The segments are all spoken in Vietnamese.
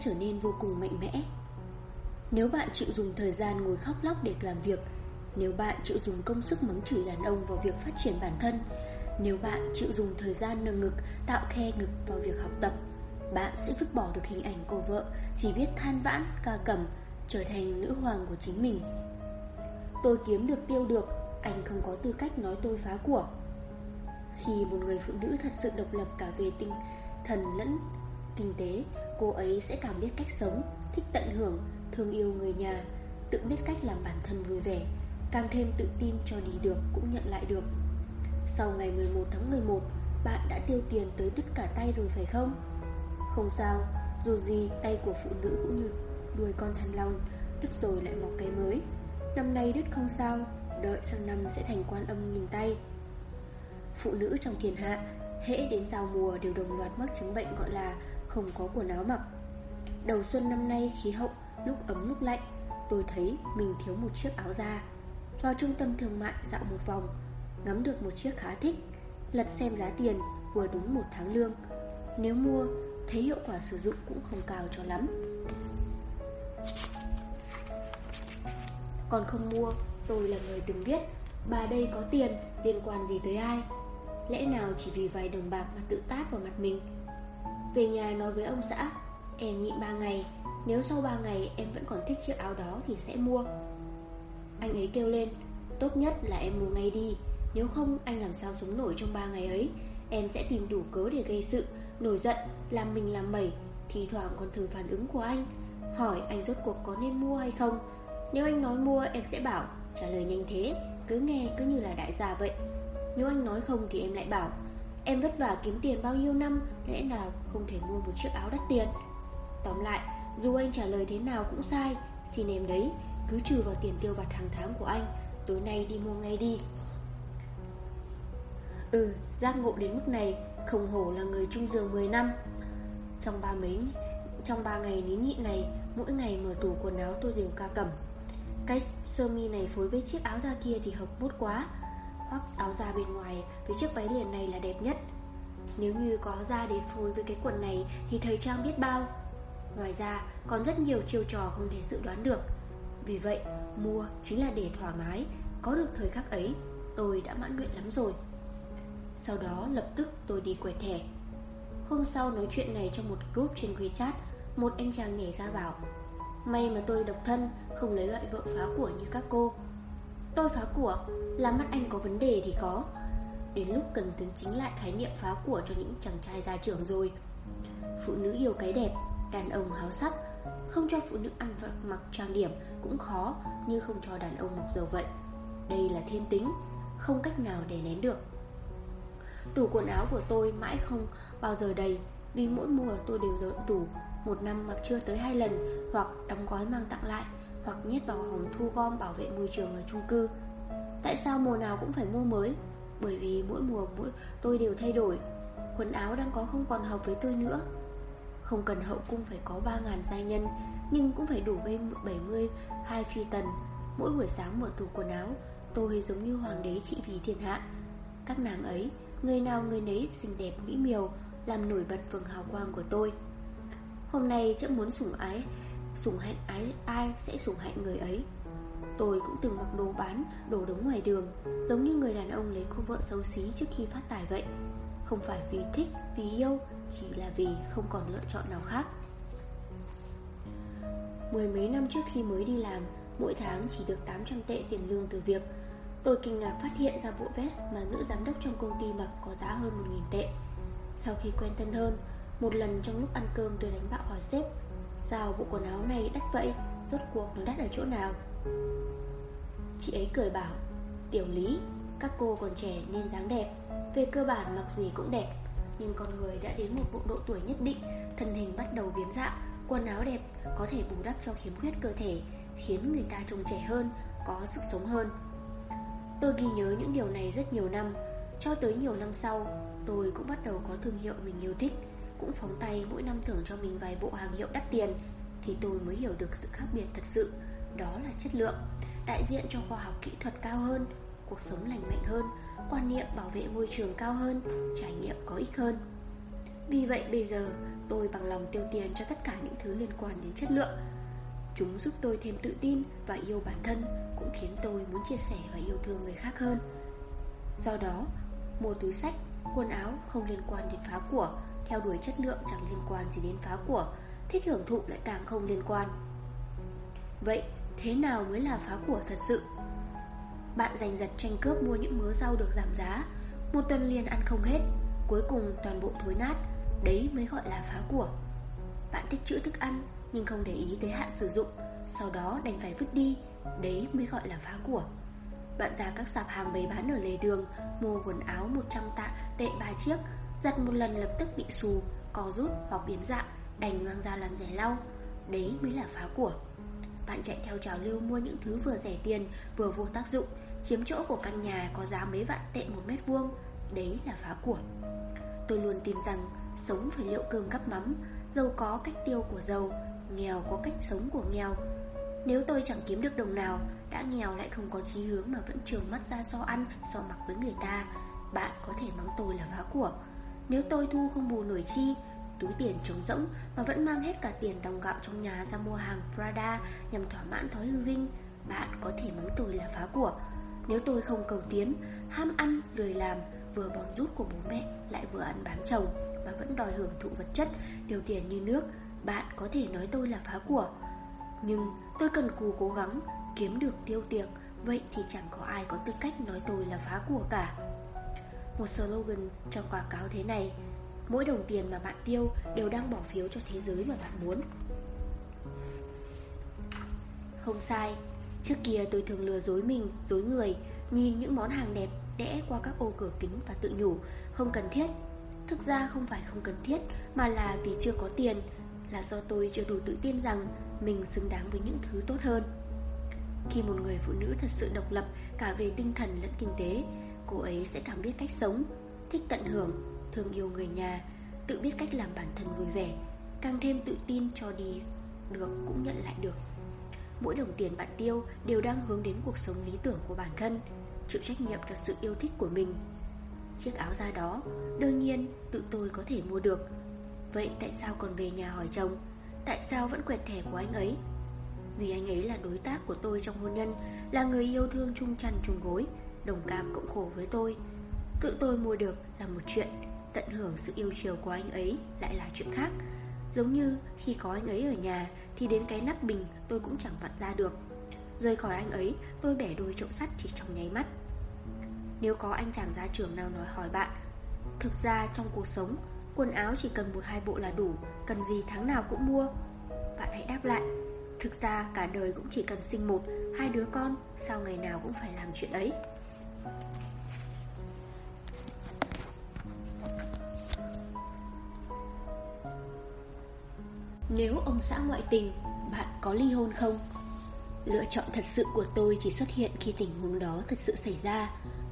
trở nên vô cùng mạnh mẽ. Nếu bạn chịu dùng thời gian ngồi khóc lóc để làm việc Nếu bạn chịu dùng công sức mắng chửi đàn ông vào việc phát triển bản thân Nếu bạn chịu dùng thời gian nâng ngực, tạo khe ngực vào việc học tập Bạn sẽ vứt bỏ được hình ảnh cô vợ Chỉ biết than vãn, ca cầm Trở thành nữ hoàng của chính mình. Tôi kiếm được tiêu được Anh không có tư cách nói tôi phá của. Khi một người phụ nữ thật sự độc lập cả về tinh thần lẫn kinh tế Cô ấy sẽ càng biết cách sống Thích tận hưởng, thương yêu người nhà Tự biết cách làm bản thân vui vẻ Càng thêm tự tin cho đi được Cũng nhận lại được. Sau ngày 11 tháng 11 Bạn đã tiêu tiền tới đứt cả tay rồi phải không? Không sao Dù gì tay của phụ nữ cũng như đuôi con thanh long Đứt rồi lại mọc cái mới. Năm nay đứt không sao Đợi sang năm sẽ thành quan âm nhìn tay. Phụ nữ trong thiên hạ Hễ đến giao mùa đều đồng loạt mắc chứng bệnh gọi là không có quần áo mặc. Đầu xuân năm nay khí hậu lúc ấm lúc lạnh, Tôi thấy mình thiếu một chiếc áo da. Vào trung tâm thương mại dạo một vòng, Ngắm được một chiếc khá thích, Lật xem giá tiền vừa đúng một tháng lương. Nếu mua, Thấy hiệu quả sử dụng cũng không cao cho lắm. Còn không mua, Tôi là người từng biết, Bà đây có tiền, Liên quan gì tới ai? Lẽ nào chỉ vì vài đồng bạc mà tự tát vào mặt mình? Về nhà nói với ông xã Em nhịn 3 ngày Nếu sau 3 ngày em vẫn còn thích chiếc áo đó Thì sẽ mua. Anh ấy kêu lên Tốt nhất là em mua ngay đi Nếu không anh làm sao sống nổi trong 3 ngày ấy. Em sẽ tìm đủ cớ để gây sự Nổi giận, làm mình làm mẩy Thì thoảng còn thử phản ứng của anh. Hỏi anh rốt cuộc có nên mua hay không. Nếu anh nói mua em sẽ bảo Trả lời nhanh thế Cứ nghe cứ như là đại gia vậy. Nếu anh nói không thì em lại bảo Em vất vả kiếm tiền bao nhiêu năm, Lẽ nào không thể mua một chiếc áo đắt tiền? Tóm lại, Dù anh trả lời thế nào cũng sai, Xin em đấy, Cứ trừ vào tiền tiêu vặt hàng tháng của anh, Tối nay đi mua ngay đi. Ừ Giác ngộ đến mức này Không hổ là người chung giường 10 năm. Trong ba mấy, Trong ba ngày nín nhịn này, Mỗi ngày mở tủ quần áo tôi đều ca cầm Cái sơ mi này phối với chiếc áo da kia thì hợp bút quá hoặc áo da bên ngoài Với chiếc váy liền này là đẹp nhất. Nếu như có da để phối với cái quần này Thì thời trang biết bao. Ngoài ra, còn rất nhiều chiêu trò không thể dự đoán được. Vì vậy, mua chính là để thỏa mái, Có được thời khắc ấy, Tôi đã mãn nguyện lắm rồi. Sau đó, lập tức tôi đi quẹt thẻ. Hôm sau nói chuyện này trong một group trên WeChat, Một anh chàng nhảy ra bảo, May mà tôi độc thân, Không lấy loại vợ phá của như các cô. Tôi phá của? Là mắt anh có vấn đề thì có. Đến lúc cần tính chính lại khái niệm phá của Cho những chàng trai gia trưởng rồi. Phụ nữ yêu cái đẹp, Đàn ông háo sắc. Không cho phụ nữ ăn mặc trang điểm Cũng khó, như không cho đàn ông mặc dầu vậy. Đây là thiên tính, Không cách nào để nén được. Tủ quần áo của tôi mãi không bao giờ đầy, Vì mỗi mùa tôi đều dọn tủ Một năm mặc chưa tới hai lần, Hoặc đóng gói mang tặng lại, Hoặc nhét vào hòm thu gom bảo vệ môi trường ở chung cư. Tại sao mùa nào cũng phải mua mới? Bởi vì mỗi mùa mỗi tôi đều thay đổi. Quần áo đang có không còn hợp với tôi nữa. Không cần hậu cung phải có 3.000 gia nhân, Nhưng cũng phải đủ 70 hai phi tần. Mỗi buổi sáng mở tủ quần áo, Tôi giống như hoàng đế trị vì thiên hạ. Các nàng ấy, Người nào người nấy xinh đẹp mỹ miều, Làm nổi bật vầng hào quang của tôi. Hôm nay chẳng muốn sủng ái, Sủng hạnh ái, ai sẽ sủng hạnh người ấy? Tôi cũng từng mặc đồ bán Đồ đống ngoài đường Giống như người đàn ông lấy cô vợ xấu xí trước khi phát tài vậy. Không phải vì thích, vì yêu Chỉ là vì không còn lựa chọn nào khác. Mười mấy năm trước khi mới đi làm Mỗi tháng chỉ được 800 tệ tiền lương từ việc. Tôi kinh ngạc phát hiện ra bộ vest mà nữ giám đốc trong công ty mặc có giá hơn 1.000 tệ. Sau khi quen thân hơn Một lần trong lúc ăn cơm tôi đánh bạo hỏi sếp Sao bộ quần áo này đắt vậy? Rốt cuộc nó đắt ở chỗ nào? Chị ấy cười bảo, Tiểu lý, Các cô còn trẻ nên dáng đẹp. Về cơ bản mặc gì cũng đẹp, Nhưng con người đã đến một bộ độ tuổi nhất định, Thân hình bắt đầu biến dạng, Quần áo đẹp, có thể bù đắp cho khiếm khuyết cơ thể, Khiến người ta trông trẻ hơn, Có sức sống hơn. Tôi ghi nhớ những điều này rất nhiều năm. Cho tới nhiều năm sau, Tôi cũng bắt đầu có thương hiệu mình yêu thích, Cũng phóng tay mỗi năm thưởng cho mình vài bộ hàng hiệu đắt tiền, Thì tôi mới hiểu được sự khác biệt thật sự. Đó là chất lượng Đại diện cho khoa học kỹ thuật cao hơn Cuộc sống lành mạnh hơn Quan niệm bảo vệ môi trường cao hơn Trải nghiệm có ích hơn. Vì vậy bây giờ tôi bằng lòng tiêu tiền cho tất cả những thứ liên quan đến chất lượng. Chúng giúp tôi thêm tự tin và yêu bản thân Cũng khiến tôi muốn chia sẻ và yêu thương người khác hơn. Do đó, mua túi sách, quần áo không liên quan đến phá của Theo đuổi chất lượng chẳng liên quan gì đến phá của Thích hưởng thụ lại càng không liên quan. Vậy thế nào mới là phá của thật sự? Bạn giành giật tranh cướp mua những mớ rau được giảm giá, Một tuần liền ăn không hết, Cuối cùng toàn bộ thối nát, Đấy mới gọi là phá của. Bạn tích trữ thức ăn Nhưng không để ý tới hạn sử dụng, Sau đó đành phải vứt đi, Đấy mới gọi là phá của. Bạn ra các sạp hàng bày bán ở lề đường, Mua quần áo 100 tạ tệ ba chiếc, Giặt một lần lập tức bị xù, Co rút hoặc biến dạng, Đành mang ra làm rẻ lau, Đấy mới là phá của. Bạn chạy theo trào lưu mua những thứ vừa rẻ tiền, Vừa vô tác dụng, Chiếm chỗ của căn nhà có giá mấy vạn tệ một mét vuông, Đấy là phá của. Tôi luôn tin rằng Sống phải liệu cơm gắp mắm, Giàu có cách tiêu của giàu, Nghèo có cách sống của nghèo. Nếu tôi chẳng kiếm được đồng nào, Đã nghèo lại không có chí hướng mà vẫn trường mắt ra so ăn, So mặc với người ta, Bạn có thể mắng tôi là phá của. Nếu tôi thu không bù nổi chi Túi tiền trống rỗng Mà vẫn mang hết cả tiền đồng gạo trong nhà ra mua hàng Prada Nhằm thỏa mãn thói hư vinh. Bạn có thể mắng tôi là phá của. Nếu tôi không cầu tiến Ham ăn, lười làm Vừa bòn rút của bố mẹ Lại vừa ăn bám chồng Và vẫn đòi hưởng thụ vật chất Tiêu tiền như nước Bạn có thể nói tôi là phá của. Nhưng tôi cần cù cố gắng Kiếm được tiêu tiệc Vậy thì chẳng có ai có tư cách nói tôi là phá của cả. Một slogan trong quảng cáo thế này Mỗi đồng tiền mà bạn tiêu Đều đang bỏ phiếu cho thế giới mà bạn muốn. Không sai Trước kia tôi thường lừa dối mình, dối người Nhìn những món hàng đẹp đẽ qua các ô cửa kính và tự nhủ Không cần thiết. Thực ra không phải không cần thiết Mà là vì chưa có tiền Là do tôi chưa đủ tự tin rằng Mình xứng đáng với những thứ tốt hơn. Khi một người phụ nữ thật sự độc lập Cả về tinh thần lẫn kinh tế Cô ấy sẽ càng biết cách sống Thích tận hưởng, thương yêu người nhà, Tự biết cách làm bản thân vui vẻ, Càng thêm tự tin cho đi Được cũng nhận lại được. Mỗi đồng tiền bạn tiêu đều đang hướng đến cuộc sống lý tưởng của bản thân, chịu trách nhiệm cho sự yêu thích của mình. Chiếc áo da đó, Đương nhiên tự tôi có thể mua được. Vậy tại sao còn về nhà hỏi chồng? Tại sao vẫn quẹt thẻ của anh ấy? Vì anh ấy là đối tác của tôi trong hôn nhân, Là người yêu thương chung chăn chung gối, Đồng cảm cộng khổ với tôi. Tự tôi mua được là một chuyện. Tận hưởng sự yêu chiều của anh ấy Lại là chuyện khác. Giống như khi có anh ấy ở nhà, Thì đến cái nắp bình tôi cũng chẳng vặn ra được. Rời khỏi anh ấy, Tôi bẻ đôi chậu sắt chỉ trong nháy mắt. Nếu có anh chàng gia trưởng nào nói hỏi bạn, Thực ra trong cuộc sống, Quần áo chỉ cần một hai bộ là đủ, Cần gì tháng nào cũng mua? Bạn hãy đáp lại, Thực ra cả đời cũng chỉ cần sinh một, Hai đứa con, Sao ngày nào cũng phải làm chuyện ấy? Nếu ông xã ngoại tình, Bạn có ly hôn không? Lựa chọn thật sự của tôi chỉ xuất hiện khi tình huống đó thật sự xảy ra.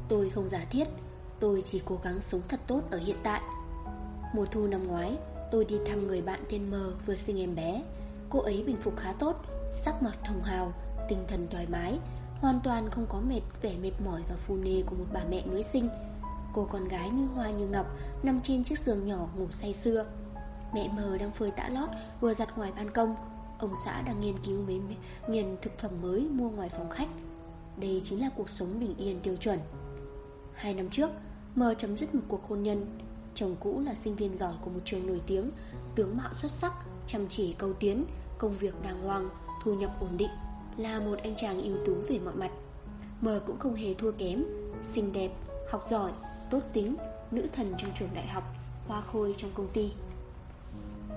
Tôi không giả thiết, Tôi chỉ cố gắng sống thật tốt ở hiện tại. Mùa thu năm ngoái, Tôi đi thăm người bạn tên Mờ vừa sinh em bé. Cô ấy bình phục khá tốt, Sắc mặt hồng hào, Tinh thần thoải mái, Hoàn toàn không có mệt, vẻ mệt mỏi và phù nề của một bà mẹ mới sinh. Cô con gái như hoa như ngọc Nằm trên chiếc giường nhỏ ngủ say sưa. Mẹ mờ đang phơi tã lót Vừa giặt ngoài ban công. Ông xã đang nghiên cứu mấy nghiền thực phẩm mới mua ngoài phòng khách. Đây chính là cuộc sống bình yên tiêu chuẩn. Hai năm trước Mờ chấm dứt một cuộc hôn nhân. Chồng cũ là sinh viên giỏi của một trường nổi tiếng. Tướng mạo xuất sắc Chăm chỉ câu tiến Công việc đàng hoàng Thu nhập ổn định Là một anh chàng ưu tú về mọi mặt. Mờ cũng không hề thua kém Xinh đẹp, học giỏi, tốt tính Nữ thần trong trường đại học Hoa khôi trong công ty.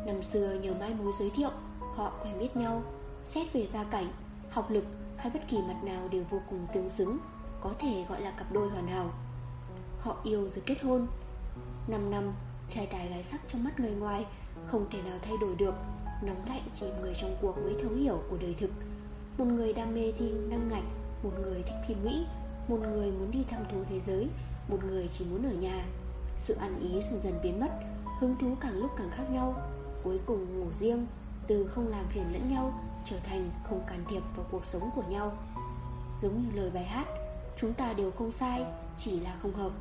Năm xưa nhờ mai mối giới thiệu Họ quen biết nhau Xét về gia cảnh, học lực hay bất kỳ mặt nào đều vô cùng tương xứng Có thể gọi là cặp đôi hoàn hảo. Họ yêu rồi kết hôn. 5 năm, trai tài gái sắc trong mắt người ngoài Không thể nào thay đổi được Nóng lạnh chỉ người trong cuộc mới thấu hiểu của đời thực. Một người đam mê thi năng ngạch Một người thích phim Mỹ một người muốn đi thăm thú thế giới Một người chỉ muốn ở nhà. Sự ăn ý dần dần biến mất Hứng thú càng lúc càng khác nhau. Cuối cùng ngủ riêng từ không làm phiền lẫn nhau Trở thành không can thiệp vào cuộc sống của nhau. Giống như lời bài hát Chúng ta đều không sai Chỉ là không hợp.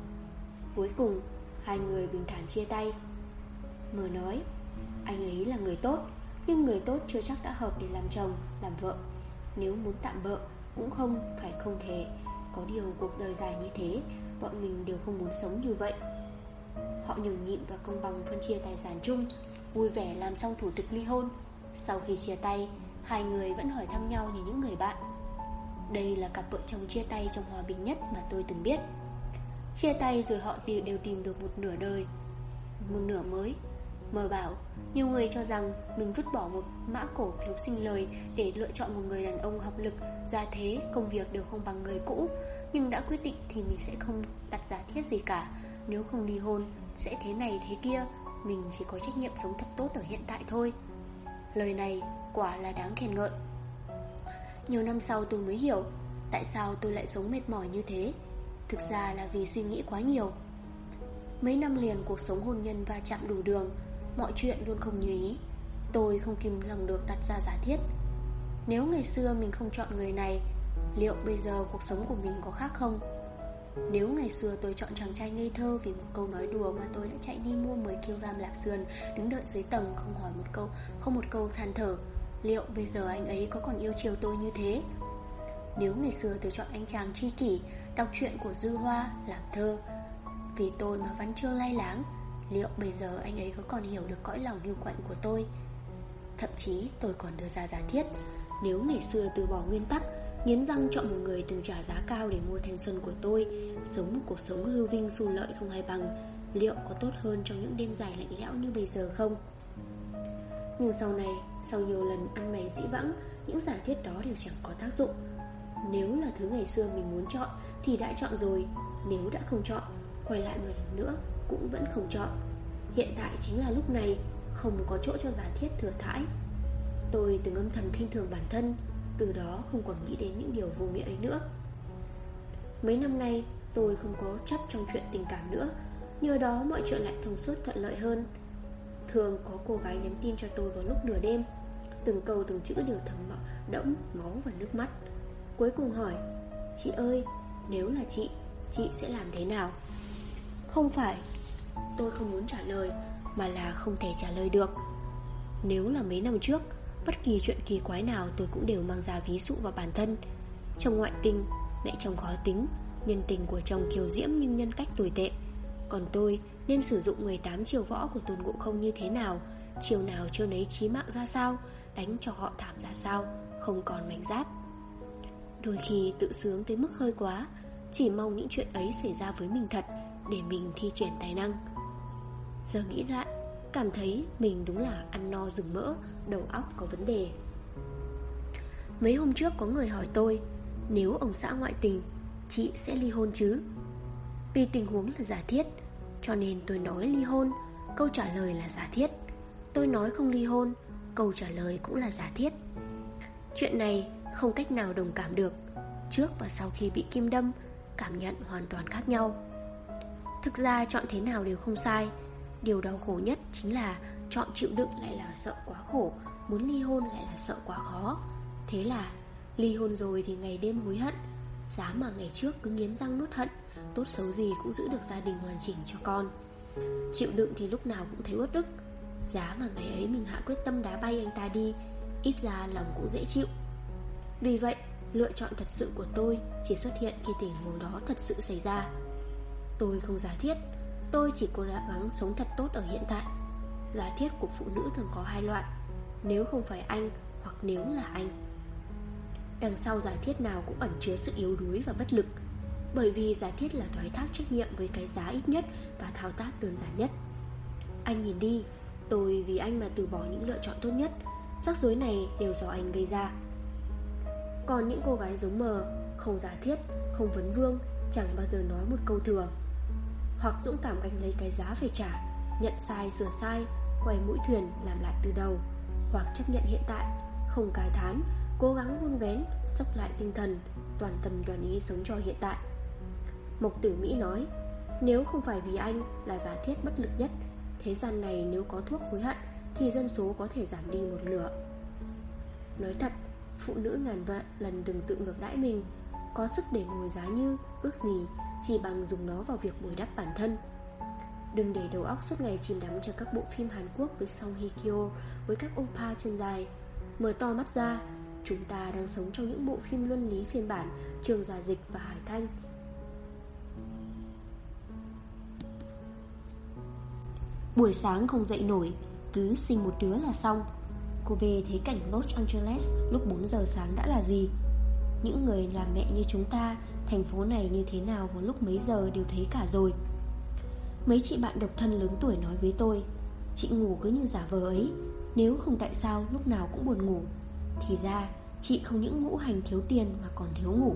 Cuối cùng Hai người bình thản chia tay. Mờ nói Anh ấy là người tốt Nhưng người tốt chưa chắc đã hợp để làm chồng, làm vợ. Nếu muốn tạm bợ Cũng không phải không thể. Có điều cuộc đời dài như thế, Bọn mình đều không muốn sống như vậy. Họ nhường nhịn và công bằng phân chia tài sản chung, Vui vẻ làm xong thủ tục ly hôn. Sau khi chia tay, Hai người vẫn hỏi thăm nhau như những người bạn. Đây là cặp vợ chồng chia tay trong hòa bình nhất mà tôi từng biết. Chia tay rồi họ đều tìm được một nửa đời, Một nửa mới. Mờ bảo Nhiều người cho rằng mình vứt bỏ một mã cổ thiếu sinh lời Để lựa chọn một người đàn ông học lực. Gia thế, công việc đều không bằng người cũ. Nhưng đã quyết định thì mình sẽ không đặt giả thiết gì cả. Nếu không ly hôn Sẽ thế này thế kia. Mình chỉ có trách nhiệm sống thật tốt ở hiện tại thôi. Lời này quả là đáng khen ngợi. Nhiều năm sau tôi mới hiểu Tại sao tôi lại sống mệt mỏi như thế. Thực ra là vì suy nghĩ quá nhiều. Mấy năm liền cuộc sống hôn nhân va chạm đủ đường. Mọi chuyện luôn không như ý Tôi không kìm lòng được đặt ra giả thiết Nếu ngày xưa mình không chọn người này Liệu bây giờ cuộc sống của mình có khác không? Nếu ngày xưa tôi chọn chàng trai ngây thơ Vì một câu nói đùa mà tôi đã chạy đi mua 10kg lạp sườn Đứng đợi dưới tầng không hỏi một câu Không một câu than thở Liệu bây giờ anh ấy có còn yêu chiều tôi như thế? Nếu ngày xưa tôi chọn anh chàng tri kỷ Đọc chuyện của Dư Hoa, làm thơ Vì tôi mà văn chương lay láng Liệu bây giờ anh ấy có còn hiểu được cõi lòng hưu quạnh của tôi? Thậm chí tôi còn đưa ra giả thiết Nếu ngày xưa từ bỏ nguyên tắc Nghiến răng chọn một người từng trả giá cao để mua thanh xuân của tôi Sống một cuộc sống hư vinh xu lợi không hay bằng Liệu có tốt hơn trong những đêm dài lạnh lẽo như bây giờ không? Nhưng sau này, sau nhiều lần ăn mày dĩ vãng Những giả thiết đó đều chẳng có tác dụng. Nếu là thứ ngày xưa mình muốn chọn Thì đã chọn rồi Nếu đã không chọn Quay lại một lần nữa cũng vẫn không chọn. Hiện tại chính là lúc này Không có chỗ cho giả thiết thừa thãi. Tôi từng âm thầm khinh thường bản thân Từ đó không còn nghĩ đến những điều vô nghĩa ấy nữa. Mấy năm nay tôi không có chấp trong chuyện tình cảm nữa Nhờ đó mọi chuyện lại thông suốt thuận lợi hơn. Thường có cô gái nhắn tin cho tôi vào lúc nửa đêm Từng câu từng chữ đều thầm đẫm máu và nước mắt. Cuối cùng hỏi Chị ơi, nếu là chị, chị sẽ làm thế nào? Không phải Tôi không muốn trả lời, Mà là không thể trả lời được. Nếu là mấy năm trước, Bất kỳ chuyện kỳ quái nào tôi cũng đều mang ra ví dụ vào bản thân. Chồng ngoại tình, Mẹ chồng khó tính, Nhân tình của chồng kiều diễm nhưng nhân cách tồi tệ. Còn tôi nên sử dụng 18 chiều võ của Tôn Ngộ Không như thế nào, Chiều nào chưa nấy chí mạng ra sao, Đánh cho họ thảm ra sao, Không còn mảnh giáp. Đôi khi tự sướng tới mức hơi quá, Chỉ mong những chuyện ấy xảy ra với mình thật. Để mình thi triển tài năng. Giờ nghĩ lại, Cảm thấy mình đúng là ăn no rừng mỡ, Đầu óc có vấn đề. Mấy hôm trước có người hỏi tôi, Nếu ông xã ngoại tình, Chị sẽ ly hôn chứ? Vì tình huống là giả thiết, Cho nên tôi nói ly hôn, Câu trả lời là giả thiết. Tôi nói không ly hôn, Câu trả lời cũng là giả thiết. Chuyện này không cách nào đồng cảm được. Trước và sau khi bị kim đâm, Cảm nhận hoàn toàn khác nhau. Thực ra chọn thế nào đều không sai. Điều đau khổ nhất chính là Chọn chịu đựng lại là sợ quá khổ, Muốn ly hôn lại là sợ quá khó. Thế là, ly hôn rồi thì ngày đêm hối hận, Giá mà ngày trước cứ nghiến răng nuốt hận, Tốt xấu gì cũng giữ được gia đình hoàn chỉnh cho con. Chịu đựng thì lúc nào cũng thấy uất ức Giá mà ngày ấy mình hạ quyết tâm đá bay anh ta đi, Ít ra lòng cũng dễ chịu. Vì vậy, Lựa chọn thật sự của tôi Chỉ xuất hiện khi tình huống đó thật sự xảy ra. Tôi không giả thiết. Tôi chỉ cố gắng sống thật tốt ở hiện tại. Giả thiết của phụ nữ thường có hai loại Nếu không phải anh Hoặc nếu là anh. Đằng sau giả thiết nào cũng ẩn chứa sự yếu đuối và bất lực Bởi vì giả thiết là thoái thác trách nhiệm Với cái giá ít nhất Và thao tác đơn giản nhất. Anh nhìn đi Tôi vì anh mà từ bỏ những lựa chọn tốt nhất. Rắc rối này đều do anh gây ra. Còn những cô gái giống mờ Không giả thiết, không vấn vương Chẳng bao giờ nói một câu thừa hoặc dũng cảm gánh lấy cái giá phải trả, Nhận sai, sửa sai, Quay mũi thuyền làm lại từ đầu. Hoặc chấp nhận hiện tại, Không cài thán, Cố gắng vun vén, Sốc lại tinh thần, Toàn tâm toàn ý sống cho hiện tại. Mộc tử Mỹ nói, Nếu không phải vì anh là giả thiết bất lực nhất, Thế gian này nếu có thuốc hối hận Thì dân số có thể giảm đi một nửa. Nói thật, Phụ nữ ngàn vạn lần đừng tự ngược đãi mình, Có sức để ngồi giá như Ước gì chỉ bằng dùng nó vào việc bồi đắp bản thân. Đừng để đầu óc suốt ngày chìm đắm trong các bộ phim Hàn Quốc với Song Hye Kyo, Với các Opa chân dài. Mở to mắt ra, Chúng ta đang sống trong những bộ phim luân lý phiên bản Trường Giả Dịch và Hải Thanh. Buổi sáng không dậy nổi, Cứ sinh một đứa là xong. Cô về thấy cảnh Los Angeles lúc 4 giờ sáng đã là gì? Những người làm mẹ như chúng ta, Thành phố này như thế nào vào lúc mấy giờ đều thấy cả rồi. Mấy chị bạn độc thân lớn tuổi nói với tôi, Chị ngủ cứ như giả vờ ấy, Nếu không tại sao lúc nào cũng buồn ngủ. Thì ra, chị không những ngũ hành thiếu tiền mà còn thiếu ngủ.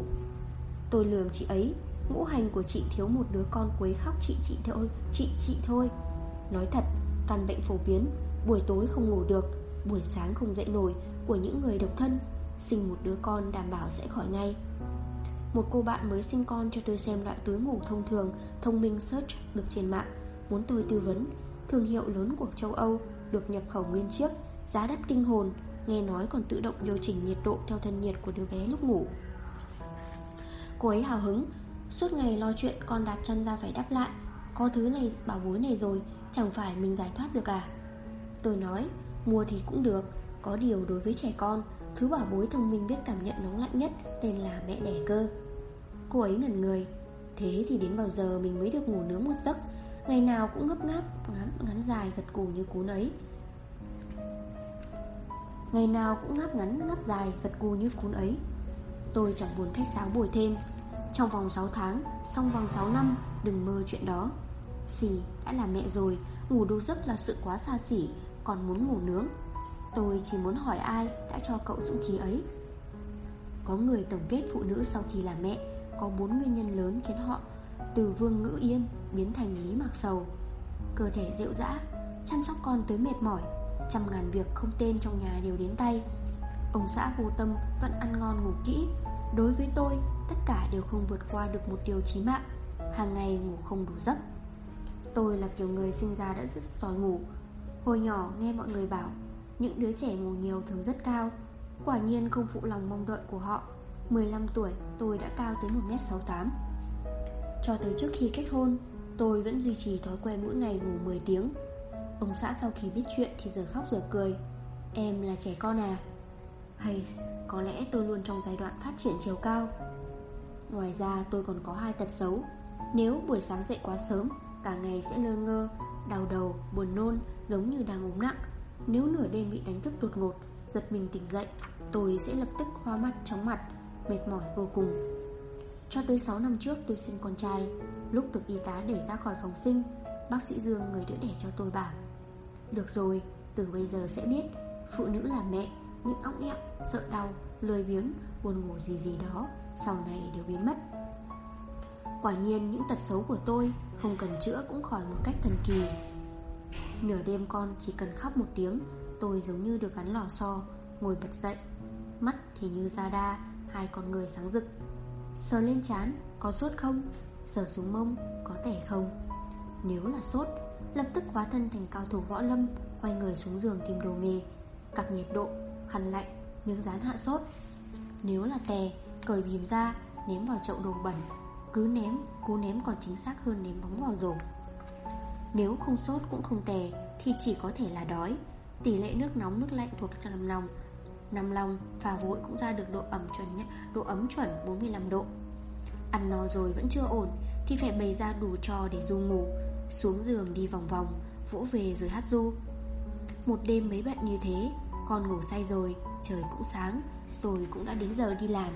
Tôi lườm chị ấy, Ngũ hành của chị thiếu một đứa con quấy khóc chị chị thôi, Chị chị thôi. Nói thật Căn bệnh phổ biến, Buổi tối không ngủ được, Buổi sáng không dậy nổi Của những người độc thân. Sinh một đứa con đảm bảo sẽ khỏi ngay. Một cô bạn mới sinh con cho tôi xem loại túi ngủ thông thường, Thông minh search được trên mạng, Muốn tôi tư vấn. Thương hiệu lớn của châu Âu Được nhập khẩu nguyên chiếc, Giá đắt kinh hồn, Nghe nói còn tự động điều chỉnh nhiệt độ Theo thân nhiệt của đứa bé lúc ngủ. Cô ấy hào hứng, Suốt ngày lo chuyện con đạp chân ra phải đắp lại. Có thứ này, bảo bối này rồi, Chẳng phải mình giải thoát được à? Tôi nói, Mua thì cũng được, Có điều đối với trẻ con Thứ bảo bối thông minh biết cảm nhận nóng lạnh nhất Tên là mẹ đẻ cơ. Cô ấy ngẩn người. Thế thì đến bao giờ mình mới được ngủ nướng một giấc. Ngày nào cũng ngấp ngáp ngắn, ngắn dài gật cù như cún ấy. Ngày nào cũng ngáp ngắn ngáp dài gật cù như cún ấy. Tôi chẳng buồn khách sáo bồi thêm. Trong vòng 6 tháng Xong vòng 6 năm Đừng mơ chuyện đó. Xì đã là mẹ rồi. Ngủ đủ giấc là sự quá xa xỉ Còn muốn ngủ nướng. Tôi chỉ muốn hỏi ai đã cho cậu dũng khí ấy. Có người tổng kết phụ nữ sau khi làm mẹ, Có bốn nguyên nhân lớn khiến họ Từ vương ngữ yên biến thành lý mạc sầu. Cơ thể rượu dã Chăm sóc con tới mệt mỏi, Trăm ngàn việc không tên trong nhà đều đến tay. Ông xã vô tâm vẫn ăn ngon ngủ kỹ. Đối với tôi, Tất cả đều không vượt qua được một điều chí mạng. Hàng ngày ngủ không đủ giấc. Tôi là kiểu người sinh ra đã rất giỏi ngủ. Hồi nhỏ nghe mọi người bảo những đứa trẻ ngủ nhiều thường rất cao. Quả nhiên không phụ lòng mong đợi của họ. 15 tuổi tôi đã cao tới 1m68 Cho tới trước khi kết hôn Tôi vẫn duy trì thói quen mỗi ngày ngủ 10 tiếng. Ông xã sau khi biết chuyện thì giờ khóc giờ cười. Em là trẻ con à? Hay có lẽ tôi luôn trong giai đoạn phát triển chiều cao. Ngoài ra tôi còn có hai tật xấu. Nếu buổi sáng dậy quá sớm Cả ngày sẽ lơ ngơ Đau đầu, buồn nôn Giống như đang ốm nặng. Nếu nửa đêm bị đánh thức đột ngột Giật mình tỉnh dậy Tôi sẽ lập tức hoa mắt, chóng mặt Mệt mỏi vô cùng. Cho tới 6 năm trước tôi sinh con trai Lúc được y tá đẩy ra khỏi phòng sinh Bác sĩ Dương người đỡ đẻ cho tôi bảo Được rồi, từ bây giờ sẽ biết Phụ nữ là mẹ Những óc ẹo, sợ đau, lười biếng Buồn ngủ gì gì đó Sau này đều biến mất. Quả nhiên những tật xấu của tôi Không cần chữa cũng khỏi một cách thần kỳ. Nửa đêm con chỉ cần khóc một tiếng Tôi giống như được gắn lò xo Ngồi bật dậy. Mắt thì như da đa Hai con người sáng rực. Sờ lên chán Có sốt không? Sờ xuống mông Có tẻ không? Nếu là sốt Lập tức hóa thân thành cao thủ võ lâm Quay người xuống giường tìm đồ nghề. Cặp nhiệt độ Khăn lạnh Miếng dán hạ sốt. Nếu là tè Cởi bìm ra Ném vào chậu đồ bẩn. Cứ ném, cú ném còn chính xác hơn ném bóng vào rổ. Nếu không sốt cũng không tè Thì chỉ có thể là đói. Tỷ lệ nước nóng, nước lạnh thuộc cho nằm lòng. Nằm lòng pha vội cũng ra được độ ẩm chuẩn độ ấm chuẩn 45 độ. Ăn no rồi vẫn chưa ổn Thì phải bày ra đủ trò để du ngủ. Xuống giường đi vòng vòng, Vỗ về rồi hát du Một đêm mấy bận như thế, Con ngủ say rồi, Trời cũng sáng, Tôi cũng đã đến giờ đi làm.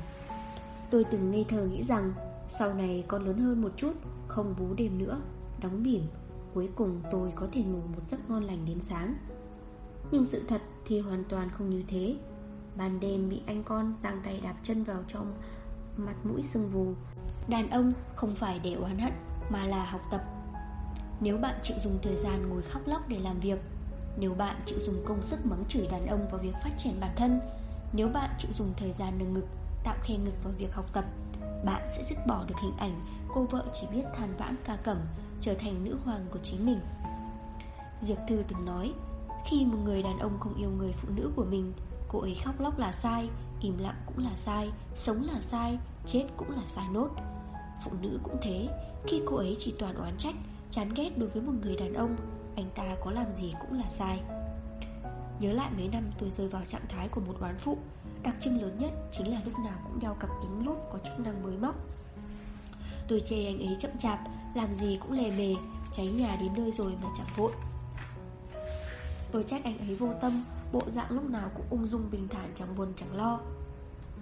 Tôi từng ngây thơ nghĩ rằng sau này con lớn hơn một chút, Không bú đêm nữa, Đóng bỉm. Cuối cùng tôi có thể ngủ một giấc ngon lành đến sáng. Nhưng sự thật thì hoàn toàn không như thế. Ban đêm bị anh con giang tay đạp chân vào trong Mặt mũi sưng vù. Đàn ông không phải để oán hận, Mà là học tập. Nếu bạn chịu dùng thời gian ngồi khóc lóc để làm việc, Nếu bạn chịu dùng công sức mắng chửi đàn ông vào việc phát triển bản thân, Nếu bạn chịu dùng thời gian nâng ngực, Tạo khe ngực vào việc học tập, bạn sẽ dứt bỏ được hình ảnh cô vợ chỉ biết than vãn ca cẩm Trở thành nữ hoàng của chính mình. Diệp Thư từng nói, Khi một người đàn ông không yêu người phụ nữ của mình, Cô ấy khóc lóc là sai, Im lặng cũng là sai, Sống là sai, Chết cũng là sai nốt. Phụ nữ cũng thế, Khi cô ấy chỉ toàn oán trách, Chán ghét đối với một người đàn ông, Anh ta có làm gì cũng là sai. Nhớ lại mấy năm tôi rơi vào trạng thái của một oán phụ, Đặc trưng lớn nhất chính là lúc nào cũng đeo cặp kính lúp có chức năng mới móc. Tôi chê anh ấy chậm chạp làm gì cũng lề mề Cháy nhà đến nơi rồi mà chẳng vội. Tôi trách anh ấy vô tâm, Bộ dạng lúc nào cũng ung dung bình thản chẳng buồn chẳng lo.